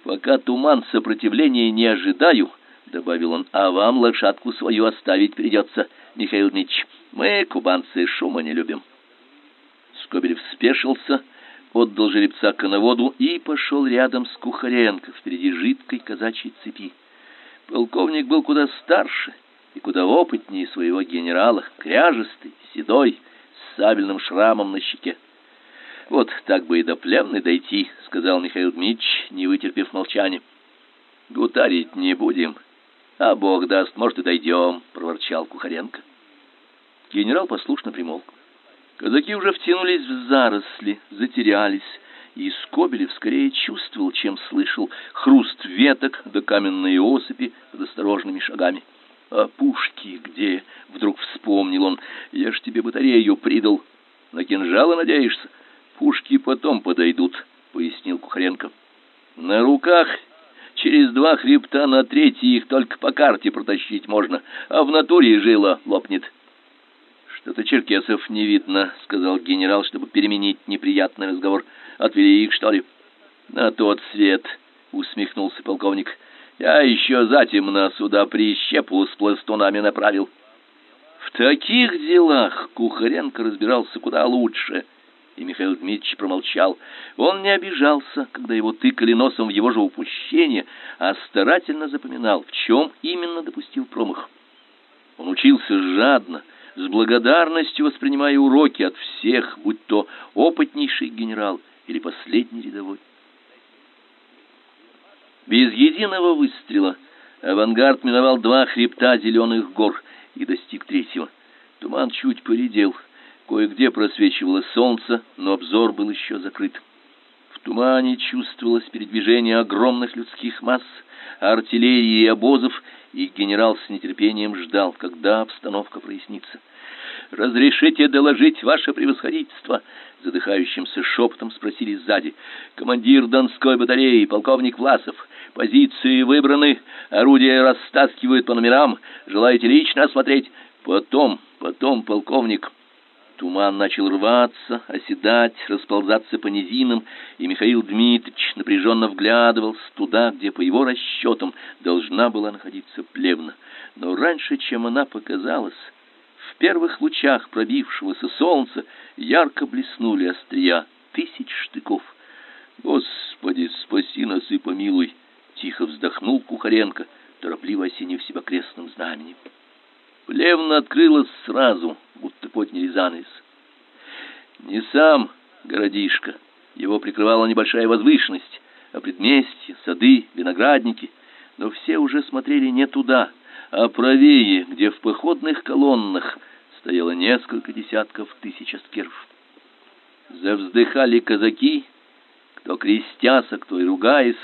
«Пока туман сопротивления не ожидаю», — добавил он, — «а вам лошадку свою оставить придется, Михаил Дмитриевич. Мы, кубанцы, шума не любим». Скобелев спешился, отдал жеребца коноводу и пошел рядом с Кухаренко впереди жидкой казачьей цепи. Полковник был куда старше и куда опытнее своего генерала, кряжестый, седой, с сабельным шрамом на щеке. «Вот так бы и до племны дойти», — сказал Михаил Дмитрич, не вытерпев молчания. «Гутарить не будем, а Бог даст, может, и дойдем», — проворчал Кухаренко. Генерал послушно примолк. Казаки уже втянулись в заросли, затерялись, и Скобелев скорее чувствовал, чем слышал хруст веток до каменной осыпи под осторожными шагами. «А пушки где?» — вдруг вспомнил он. «Я ж тебе батарею придал. На кинжалы надеешься? Пушки потом подойдут», — пояснил Кухаренко. «На руках через два хребта на третий их только по карте протащить можно, а в натуре жила лопнет». «Что-то черкесов не видно», — сказал генерал, чтобы переменить неприятный разговор. «Отвели их, что ли?» «На тот свет», — усмехнулся полковник. «Я еще затемно сюда прищепу с пластунами направил». В таких делах Кухаренко разбирался куда лучше, и Михаил Дмитриевич промолчал. Он не обижался, когда его тыкали носом в его же упущение, а старательно запоминал, в чем именно допустил промах. Он учился жадно, с благодарностью воспринимая уроки от всех, будь то опытнейший генерал или последний рядовой. Без единого выстрела авангард миновал два хребта зеленых гор и достиг третьего. Туман чуть поредел, кое-где просвечивало солнце, но обзор был еще закрыт. В тумане чувствовалось передвижение огромных людских масс, артиллерии и обозов, и генерал с нетерпением ждал, когда обстановка прояснится. «Разрешите доложить ваше превосходительство?» Задыхающимся шепотом спросили сзади. «Командир Донской батареи, полковник Власов. Позиции выбраны, орудия растаскивают по номерам. Желаете лично осмотреть?» «Потом, потом, полковник». Туман начал рваться, оседать, расползаться по низинам, и Михаил Дмитриевич напряженно вглядывался туда, где, по его расчетам, должна была находиться плевна. Но раньше, чем она показалась, в первых лучах пробившегося солнца ярко блеснули острия тысяч штыков. «Господи, спаси нас и помилуй!» — тихо вздохнул Кухаренко, торопливо осенив себя крестным знаменем. Плевна открылась сразу, будто подняли занавес. Не сам городишко, его прикрывала небольшая возвышенность, а предместья, сады, виноградники, но все уже смотрели не туда, а правее, где в походных колоннах стояло несколько десятков тысяч аскеров. Завздыхали казаки, кто крестясь, а кто и ругаясь,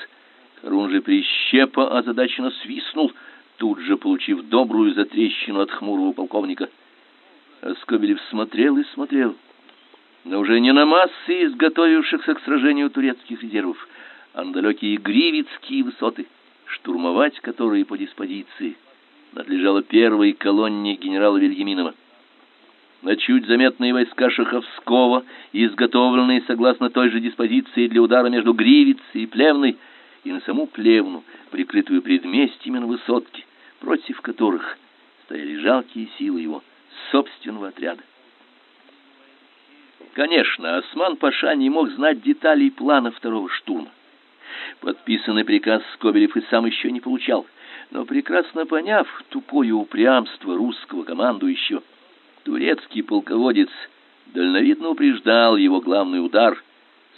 Харун же прищепа озадаченно свистнул — тут же получив добрую затрещину от хмурого полковника. Скобелев смотрел и смотрел, но уже не на массы изготовившихся к сражению турецких резервов, а на далекие гривицкие высоты, штурмовать которые по диспозиции надлежало первой колонне генерала Вильяминова. На чуть заметные войска Шаховского, изготовленные согласно той же диспозиции для удара между Гривицей и Плевной, и на саму Плевну, прикрытую предместьями на высотке, против которых стояли жалкие силы его собственного отряда. Конечно, Осман-паша не мог знать деталей плана второго штурма. Подписанный приказ Скобелев и сам еще не получал, но прекрасно поняв тупое упрямство русского командующего, турецкий полководец дальновидно упреждал его главный удар —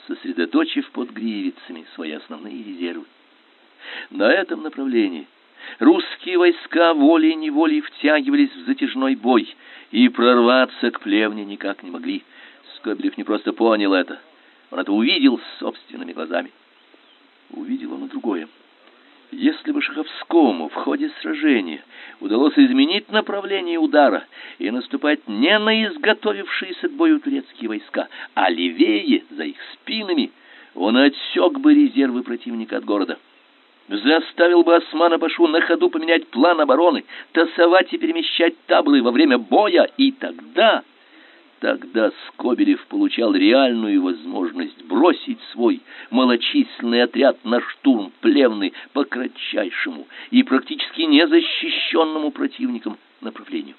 сосредоточив под гривицами свои основные резервы. На этом направлении русские войска волей-неволей втягивались в затяжной бой и прорваться к плевне никак не могли. Скобелев не просто понял это, он это увидел собственными глазами. Увидел он и другое. Если бы Шаховскому в ходе сражения удалось изменить направление удара и наступать не на изготовившиеся к бою турецкие войска, а левее, за их спинами, он отсек бы резервы противника от города. Заставил бы Османа Башу на ходу поменять план обороны, тасовать и перемещать таблы во время боя, и тогда... Тогда Скобелев получал реальную возможность бросить свой малочисленный отряд на штурм плевны по кратчайшему и практически незащищенному противником направлению.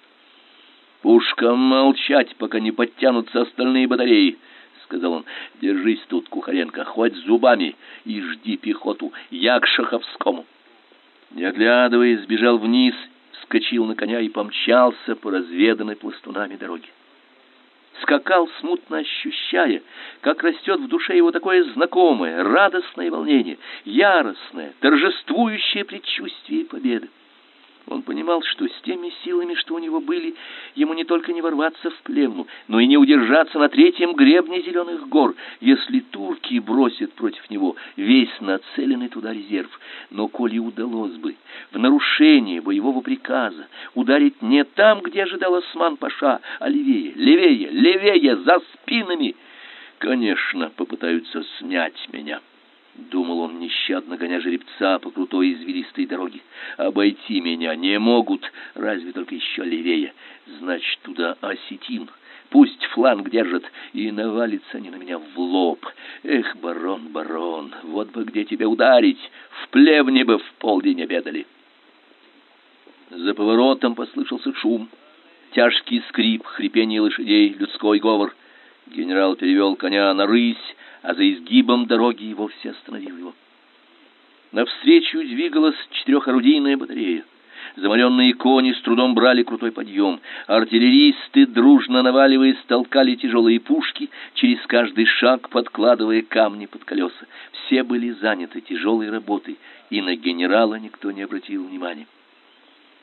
«Пушкам молчать, пока не подтянутся остальные батареи», — сказал он. «Держись тут, Кухаренко, хоть зубами, и жди пехоту. Я к Шаховскому». Не оглядываясь, сбежал вниз, вскочил на коня и помчался по разведанной пластунами дороге скакал, смутно ощущая, как растет в душе его такое знакомое, радостное волнение, яростное, торжествующее предчувствие победы. Он понимал, что с теми силами, что у него были, ему не только не ворваться в плевну, но и не удержаться на третьем гребне зеленых гор, если турки бросят против него весь нацеленный туда резерв. Но коли удалось бы в нарушение боевого приказа ударить не там, где ожидал Осман-паша, а левее, левее, левее, за спинами, конечно, попытаются снять меня. Думал он, нещадно гоня жеребца по крутой извилистой дороге. Обойти меня не могут, разве только еще левее. Значит, туда осетин. Пусть фланг держат, и навалится они на меня в лоб. Эх, барон, барон, вот бы где тебя ударить, в плевне бы в полдень обедали. За поворотом послышался шум, тяжкий скрип, хрипение лошадей, людской говор. Генерал перевел коня на рысь, а за изгибом дороги и вовсе остановил его. Навстречу двигалась четырехорудийная батарея. Заморенные кони с трудом брали крутой подъем. Артиллеристы, дружно наваливаясь, толкали тяжелые пушки, через каждый шаг подкладывая камни под колеса. Все были заняты тяжелой работой, и на генерала никто не обратил внимания.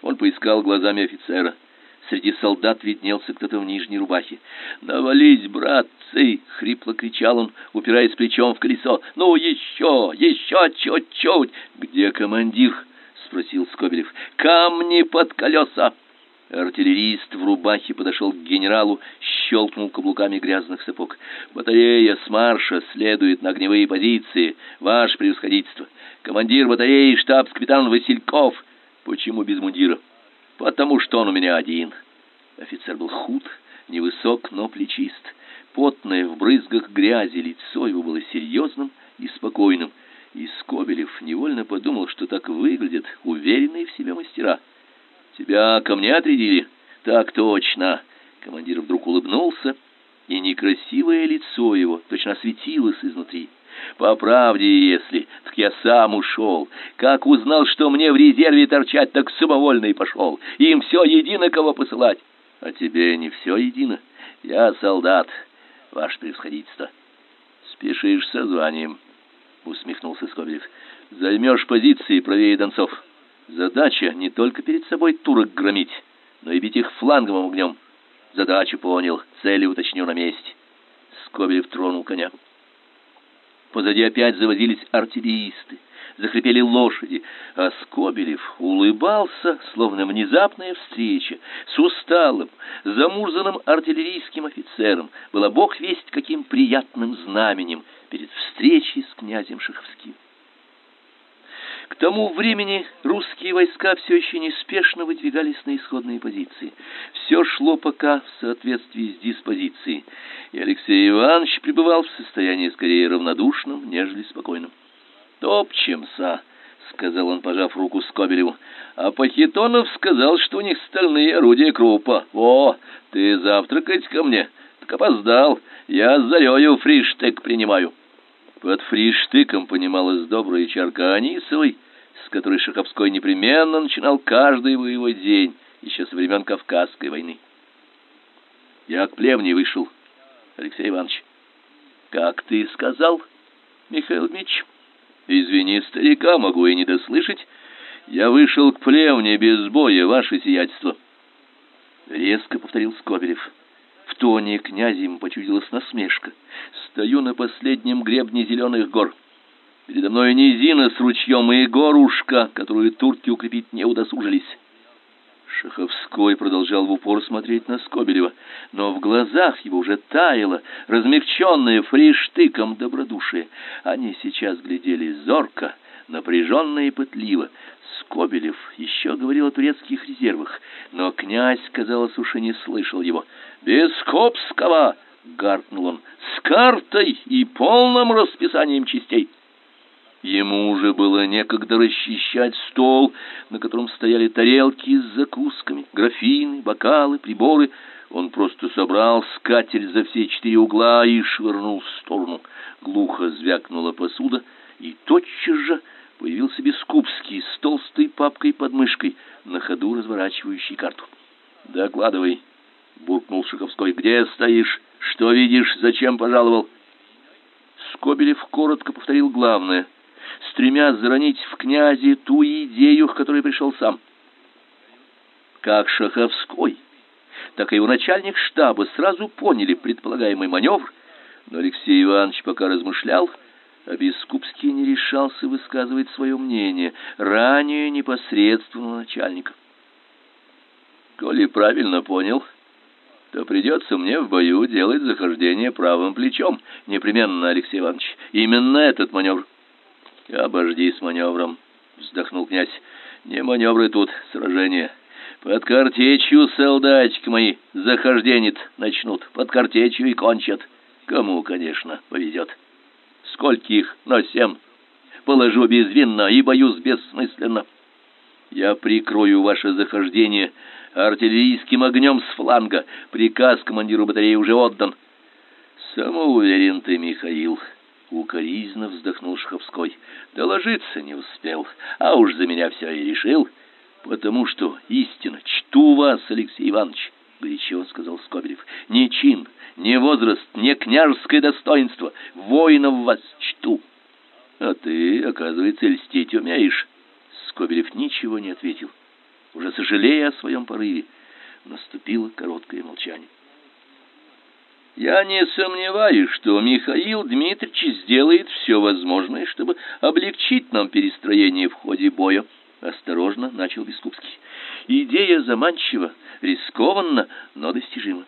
Он поискал глазами офицера — Среди солдат виднелся кто-то в нижней рубахе. «Навались, братцы!» — хрипло кричал он, упираясь плечом в колесо. «Ну, еще! Еще чуть-чуть!» «Где командир?» — спросил Скобелев. «Камни под колеса!» Артиллерист в рубахе подошел к генералу, щелкнул каблуками грязных сапог. «Батарея с марша следует на огневые позиции. Ваше превосходительство! Командир батареи штабс-капитан Васильков. Почему без мундира?» Потому что он у меня один. Офицер был худ, невысок, но плечист. Потное в брызгах грязи лицо его было серьезным и спокойным, и Скобелев невольно подумал, что так выглядят уверенные в себе мастера. «Тебя ко мне отрядили?» «Так точно!» Командир вдруг улыбнулся, и некрасивое лицо его точно осветилось изнутри. По правде, если, так я сам ушел. Как узнал, что мне в резерве торчать, так самовольно и пошел. Им все едино, кого посылать. А тебе не все едино. Я солдат, ваше превосходительство. Спешишь со званием, усмехнулся Скобелев. Займешь позиции правее донцов. Задача не только перед собой турок громить, но и бить их фланговым огнем. Задачу понял, цели уточню на месте. Скобелев тронул коня. Позади опять завозились артиллеристы, захрипели лошади, а Скобелев улыбался, словно внезапная встреча с усталым, замурзанным артиллерийским офицером была бог весть каким приятным знаменем перед встречей с князем Шаховским. К тому времени русские войска все еще неспешно выдвигались на исходные позиции. Все шло пока в соответствии с диспозицией, и Алексей Иванович пребывал в состоянии скорее равнодушном, нежели спокойном. «Топчемся», — сказал он, пожав руку Скобелеву. «А Пахитонов сказал, что у них стальные орудия крупа. О, ты завтракать ко мне? Так опоздал. Я с зарею фриштык принимаю». Под фриштыком понималась добрая чарка анисовой, с которой Шаховской непременно начинал каждый боевой день, еще со времен Кавказской войны. Я к плевне вышел, Алексей Иванович. Как ты сказал, Михаил Дмитриевич? Извини, старика, могу и не дослышать. Я вышел к плевне без боя, ваше сиятельство. Резко повторил Скобелев. В тоне князя почудилась насмешка. Стою на последнем гребне зеленых гор. Передо мной низина с ручьем и горушка, которую турки укрепить не удосужились. Шаховской продолжал в упор смотреть на Скобелева, но в глазах его уже таяло, размягченное фриштыком добродушие. Они сейчас глядели зорко, напряженно и пытливо. Скобелев еще говорил о турецких резервах, но князь, казалось, уж и не слышал его. «Без Копского!» — гаркнул он. «С картой и полным расписанием частей!» Ему уже было некогда расчищать стол, на котором стояли тарелки с закусками, графины, бокалы, приборы. Он просто собрал скатерть за все четыре угла и швырнул в сторону. Глухо звякнула посуда, и тотчас же появился Бескупский с толстой папкой под мышкой, на ходу разворачивающий карту. «Докладывай», — буркнул Шаховской. «Где стоишь? Что видишь? Зачем пожаловал?» Скобелев коротко повторил главное — стремясь заронить в князе ту идею, к которой пришел сам. Как Шаховской, так и его начальник штаба сразу поняли предполагаемый маневр, но Алексей Иванович пока размышлял, а Бескупский не решался высказывать свое мнение, ранее непосредственно начальника. Коли правильно понял, то придется мне в бою делать захождение правым плечом, непременно, Алексей Иванович. Именно этот маневр. Обожди с маневром, вздохнул князь. Не маневры тут, сражение. Под картечью солдатики мои захожденит начнут, под картечью и кончат. Кому, конечно, повезет. Скольких на семь положу безвинно и боюсь бессмысленно. Я прикрою ваше захождение артиллерийским огнем с фланга. Приказ командиру батареи уже отдан. Самоуверен ты, Михаил. Укоризненно вздохнул Шховской. Доложиться не успел, а уж за меня все и решил, потому что истинно чту вас, Алексей Иванович, горячо сказал Скобелев. Ни чин, ни возраст, ни княжеское достоинство, воинов вас чту. А ты, оказывается, льстить умеешь. Скобелев ничего не ответил. Уже сожалея о своем порыве, наступило короткое молчание. Я не сомневаюсь, что Михаил Дмитриевич сделает все возможное, чтобы облегчить нам перестроение в ходе боя, осторожно начал Бескупский. Идея заманчива, рискованна, но достижима.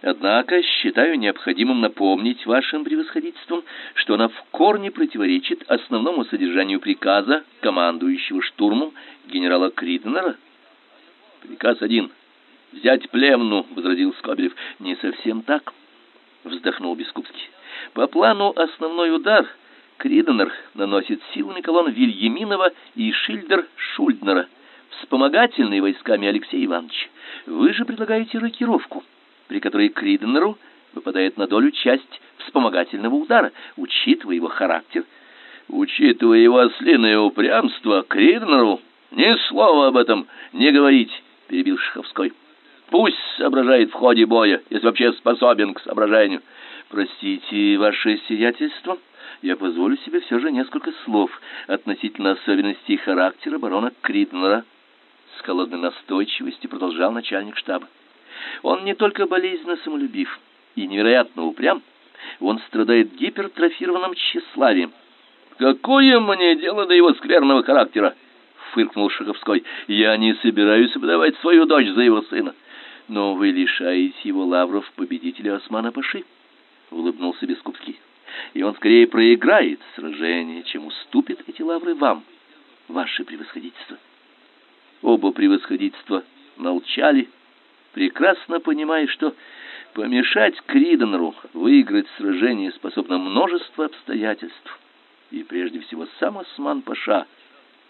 Однако считаю необходимым напомнить вашим превосходительством, что она в корне противоречит основному содержанию приказа командующего штурмом генерала Криднера. Приказ один взять племну, возразил Скобелев. Не совсем так, вздохнул Бескупский. По плану основной удар Криденер наносит силами колонн Вильяминова и Шильдер-Шульднера, вспомогательные войсками Алексея Ивановича. Вы же предлагаете рокировку, при которой Криденеру выпадает на долю часть вспомогательного удара, учитывая его характер. Учитывая его ослиное упрямство, Криденеру ни слова об этом не говорить, перебил Шаховской. Пусть соображает в ходе боя, если вообще способен к соображению. Простите, ваше сиятельство, я позволю себе все же несколько слов относительно особенностей характера барона Криднера. С холодной настойчивостью продолжал начальник штаба. Он не только болезненно самолюбив и невероятно упрям, он страдает гипертрофированным тщеславием. Какое мне дело до его скверного характера? Фыркнул Шаховской. Я не собираюсь выдавать свою дочь за его сына. Но вы лишаете его лавров победителя Османа Паши, улыбнулся Бескупский. И он скорее проиграет сражение, чем уступит эти лавры вам, ваше превосходительство. Оба превосходительства молчали, прекрасно понимая, что помешать Криденру выиграть сражение способно множество обстоятельств и прежде всего сам Осман Паша,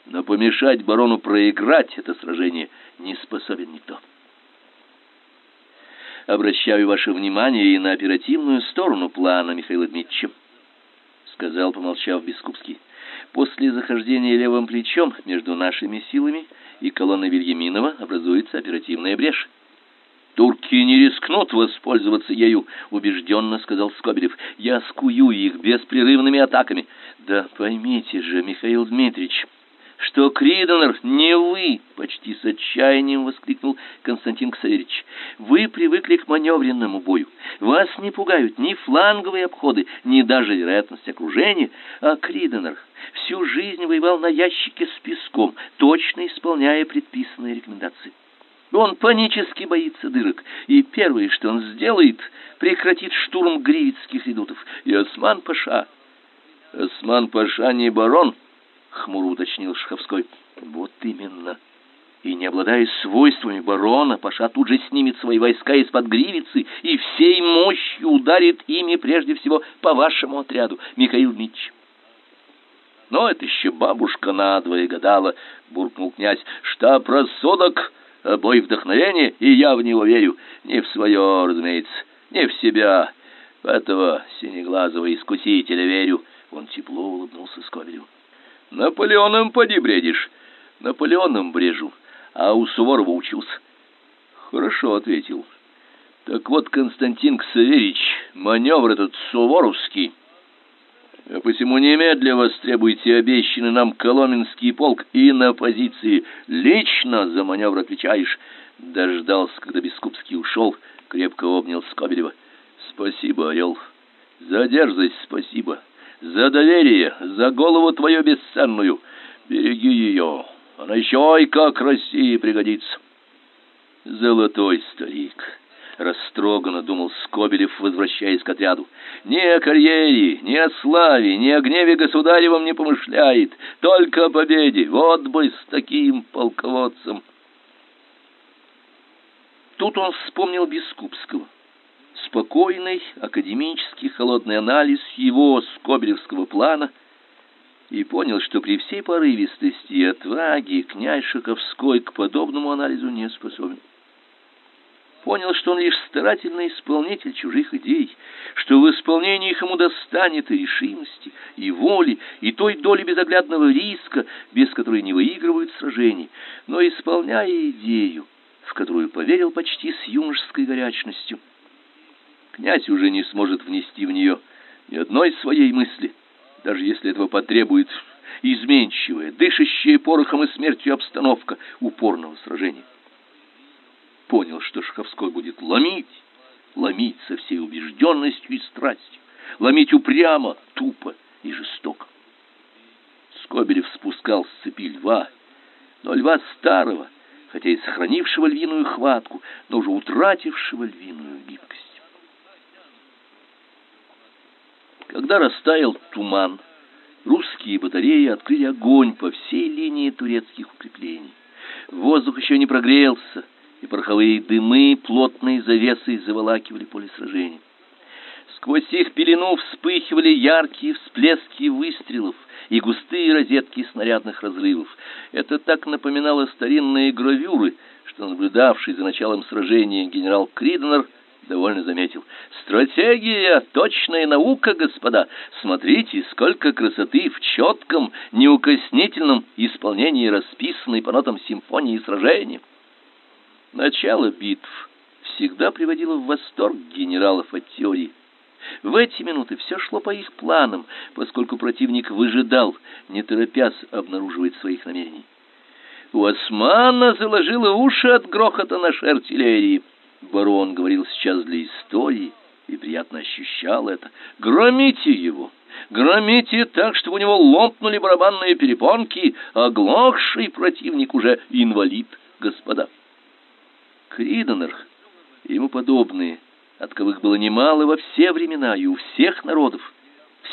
но помешать барону проиграть это сражение не способен никто. Обращаю ваше внимание и на оперативную сторону плана Михаила Дмитриевича, сказал, помолчав Бескупский. После захождения левым плечом между нашими силами и колонной Вильяминова образуется оперативная брешь. Турки не рискнут воспользоваться ею, убежденно сказал Скобелев. Я скую их беспрерывными атаками. Да поймите же, Михаил Дмитриевич, что Криденер не вы, почти с отчаянием воскликнул Константин Ксаверич. Вы привыкли к маневренному бою. Вас не пугают ни фланговые обходы, ни даже вероятность окружения, а Криденер всю жизнь воевал на ящике с песком, точно исполняя предписанные рекомендации. Он панически боится дырок, и первое, что он сделает, прекратит штурм гривицких редутов. И Осман Паша... Осман Паша не барон, хмуро уточнил Шаховской. Вот именно. И не обладая свойствами барона, Паша тут же снимет свои войска из-под гривицы и всей мощью ударит ими прежде всего по вашему отряду, Михаил Митч. Но это еще бабушка надвое гадала, буркнул князь. Штаб рассудок бой вдохновения, и я в него верю, не в свое, разумеется, не в себя, в этого синеглазого искусителя верю. Он тепло улыбнулся Скобелеву. Наполеоном поди бредишь. Наполеоном брежу, а у Суворова учился. Хорошо ответил. Так вот, Константин Ксаверич, маневр этот суворовский а посему немедля востребуйте обещанный нам Коломенский полк и на позиции. Лично за маневр отвечаешь. Дождался, когда Бескупский ушел, крепко обнял Скобелева. Спасибо, Орел. За дерзость спасибо. За доверие, за голову твою бесценную. Береги ее. Она еще и как России пригодится. Золотой старик растроганно думал Скобелев, возвращаясь к отряду. Ни о карьере, ни о славе, ни о гневе государевом не помышляет, только о победе. Вот бы с таким полководцем. Тут он вспомнил Бескупского. Спокойный, академический, холодный анализ его скобелевского плана и понял, что при всей порывистости и отваге князь Шаковской к подобному анализу не способен понял, что он лишь старательный исполнитель чужих идей, что в исполнении их ему достанет и решимости, и воли, и той доли безоглядного риска, без которой не выигрывают сражений, но исполняя идею, в которую поверил почти с юношеской горячностью. Князь уже не сможет внести в нее ни одной своей мысли, даже если этого потребует изменчивая, дышащая порохом и смертью обстановка упорного сражения понял, что Шаховской будет ломить, ломить со всей убежденностью и страстью, ломить упрямо, тупо и жестоко. Скобелев спускал с цепи льва, но льва старого, хотя и сохранившего львиную хватку, но уже утратившего львиную гибкость. Когда растаял туман, русские батареи открыли огонь по всей линии турецких укреплений. Воздух еще не прогрелся, и пороховые дымы плотной завесой заволакивали поле сражения. Сквозь их пелену вспыхивали яркие всплески выстрелов и густые розетки снарядных разрывов. Это так напоминало старинные гравюры, что наблюдавший за началом сражения генерал Криденер довольно заметил. Стратегия точная наука, господа. Смотрите, сколько красоты в четком, неукоснительном исполнении расписанной по нотам симфонии сражения. Начало битв всегда приводило в восторг генералов от теории. В эти минуты все шло по их планам, поскольку противник выжидал, не торопясь обнаруживать своих намерений. У Османа заложило уши от грохота нашей артиллерии. Барон говорил сейчас для истории и приятно ощущал это. Громите его! Громите так, чтобы у него лопнули барабанные перепонки, оглохший противник уже инвалид, господа. Криденер и ему подобные от таковых было немало во все времена и у всех народов,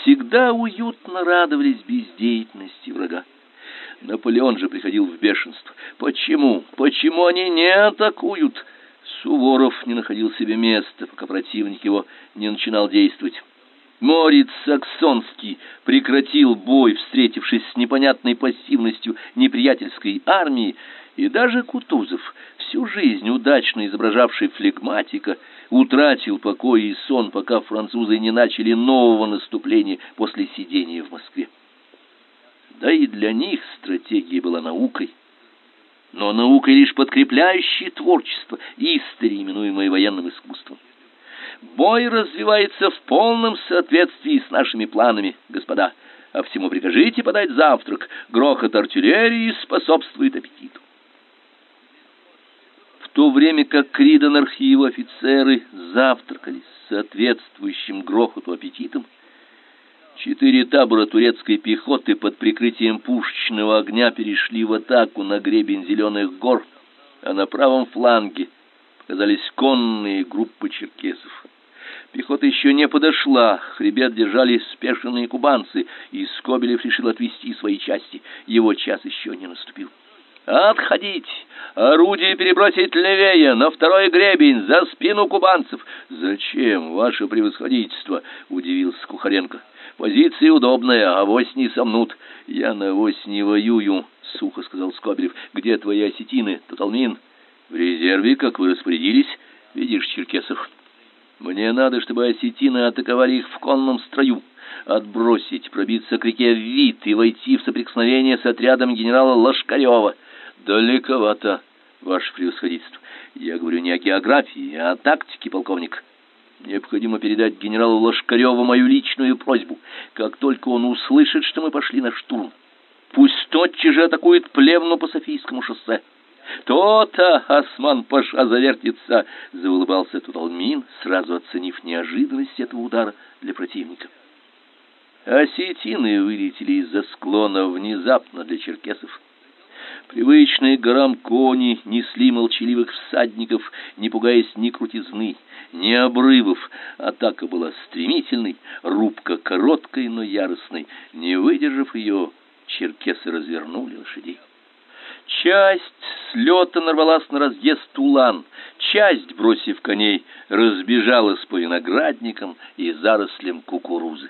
всегда уютно радовались бездеятельности врага. Наполеон же приходил в бешенство. Почему? Почему они не атакуют? Суворов не находил себе места, пока противник его не начинал действовать. Морец Саксонский прекратил бой, встретившись с непонятной пассивностью неприятельской армии, и даже Кутузов, всю жизнь удачно изображавший флегматика, утратил покой и сон, пока французы не начали нового наступления после сидения в Москве. Да и для них стратегия была наукой, но наукой лишь подкрепляющей творчество, истори, именуемое военным искусством. Бой развивается в полном соответствии с нашими планами, господа. А всему прикажите подать завтрак. Грохот артиллерии способствует аппетиту то время как Криденер и его офицеры завтракали с соответствующим грохоту аппетитом, четыре табора турецкой пехоты под прикрытием пушечного огня перешли в атаку на гребень зеленых гор, а на правом фланге показались конные группы черкесов. Пехота еще не подошла, хребет держали спешенные кубанцы, и Скобелев решил отвести свои части. Его час еще не наступил. Отходить! Орудие перебросить левее, на второй гребень, за спину кубанцев. Зачем, ваше превосходительство? Удивился Кухаренко. Позиция удобная, авось не сомнут. Я на авось не воюю, сухо сказал Скобелев. Где твои осетины, Таталмин? В резерве, как вы распорядились, видишь, Черкесов. Мне надо, чтобы осетины атаковали их в конном строю отбросить, пробиться к реке Вит и войти в соприкосновение с отрядом генерала Лошкарева. Далековато, ваше превосходительство. Я говорю не о географии, а о тактике, полковник. Необходимо передать генералу Лошкареву мою личную просьбу. Как только он услышит, что мы пошли на штурм, пусть тотчас же атакует Плевну по Софийскому шоссе. То-то Осман-паша завертится, заулыбался Туталмин, сразу оценив неожиданность этого удара для противника. Осетины вылетели из-за склона внезапно для черкесов. Привычные горам кони несли молчаливых всадников, не пугаясь ни крутизны, ни обрывов. Атака была стремительной, рубка короткой, но яростной. Не выдержав ее, черкесы развернули лошадей. Часть слета нарвалась на разъезд Тулан, часть, бросив коней, разбежалась по виноградникам и зарослям кукурузы.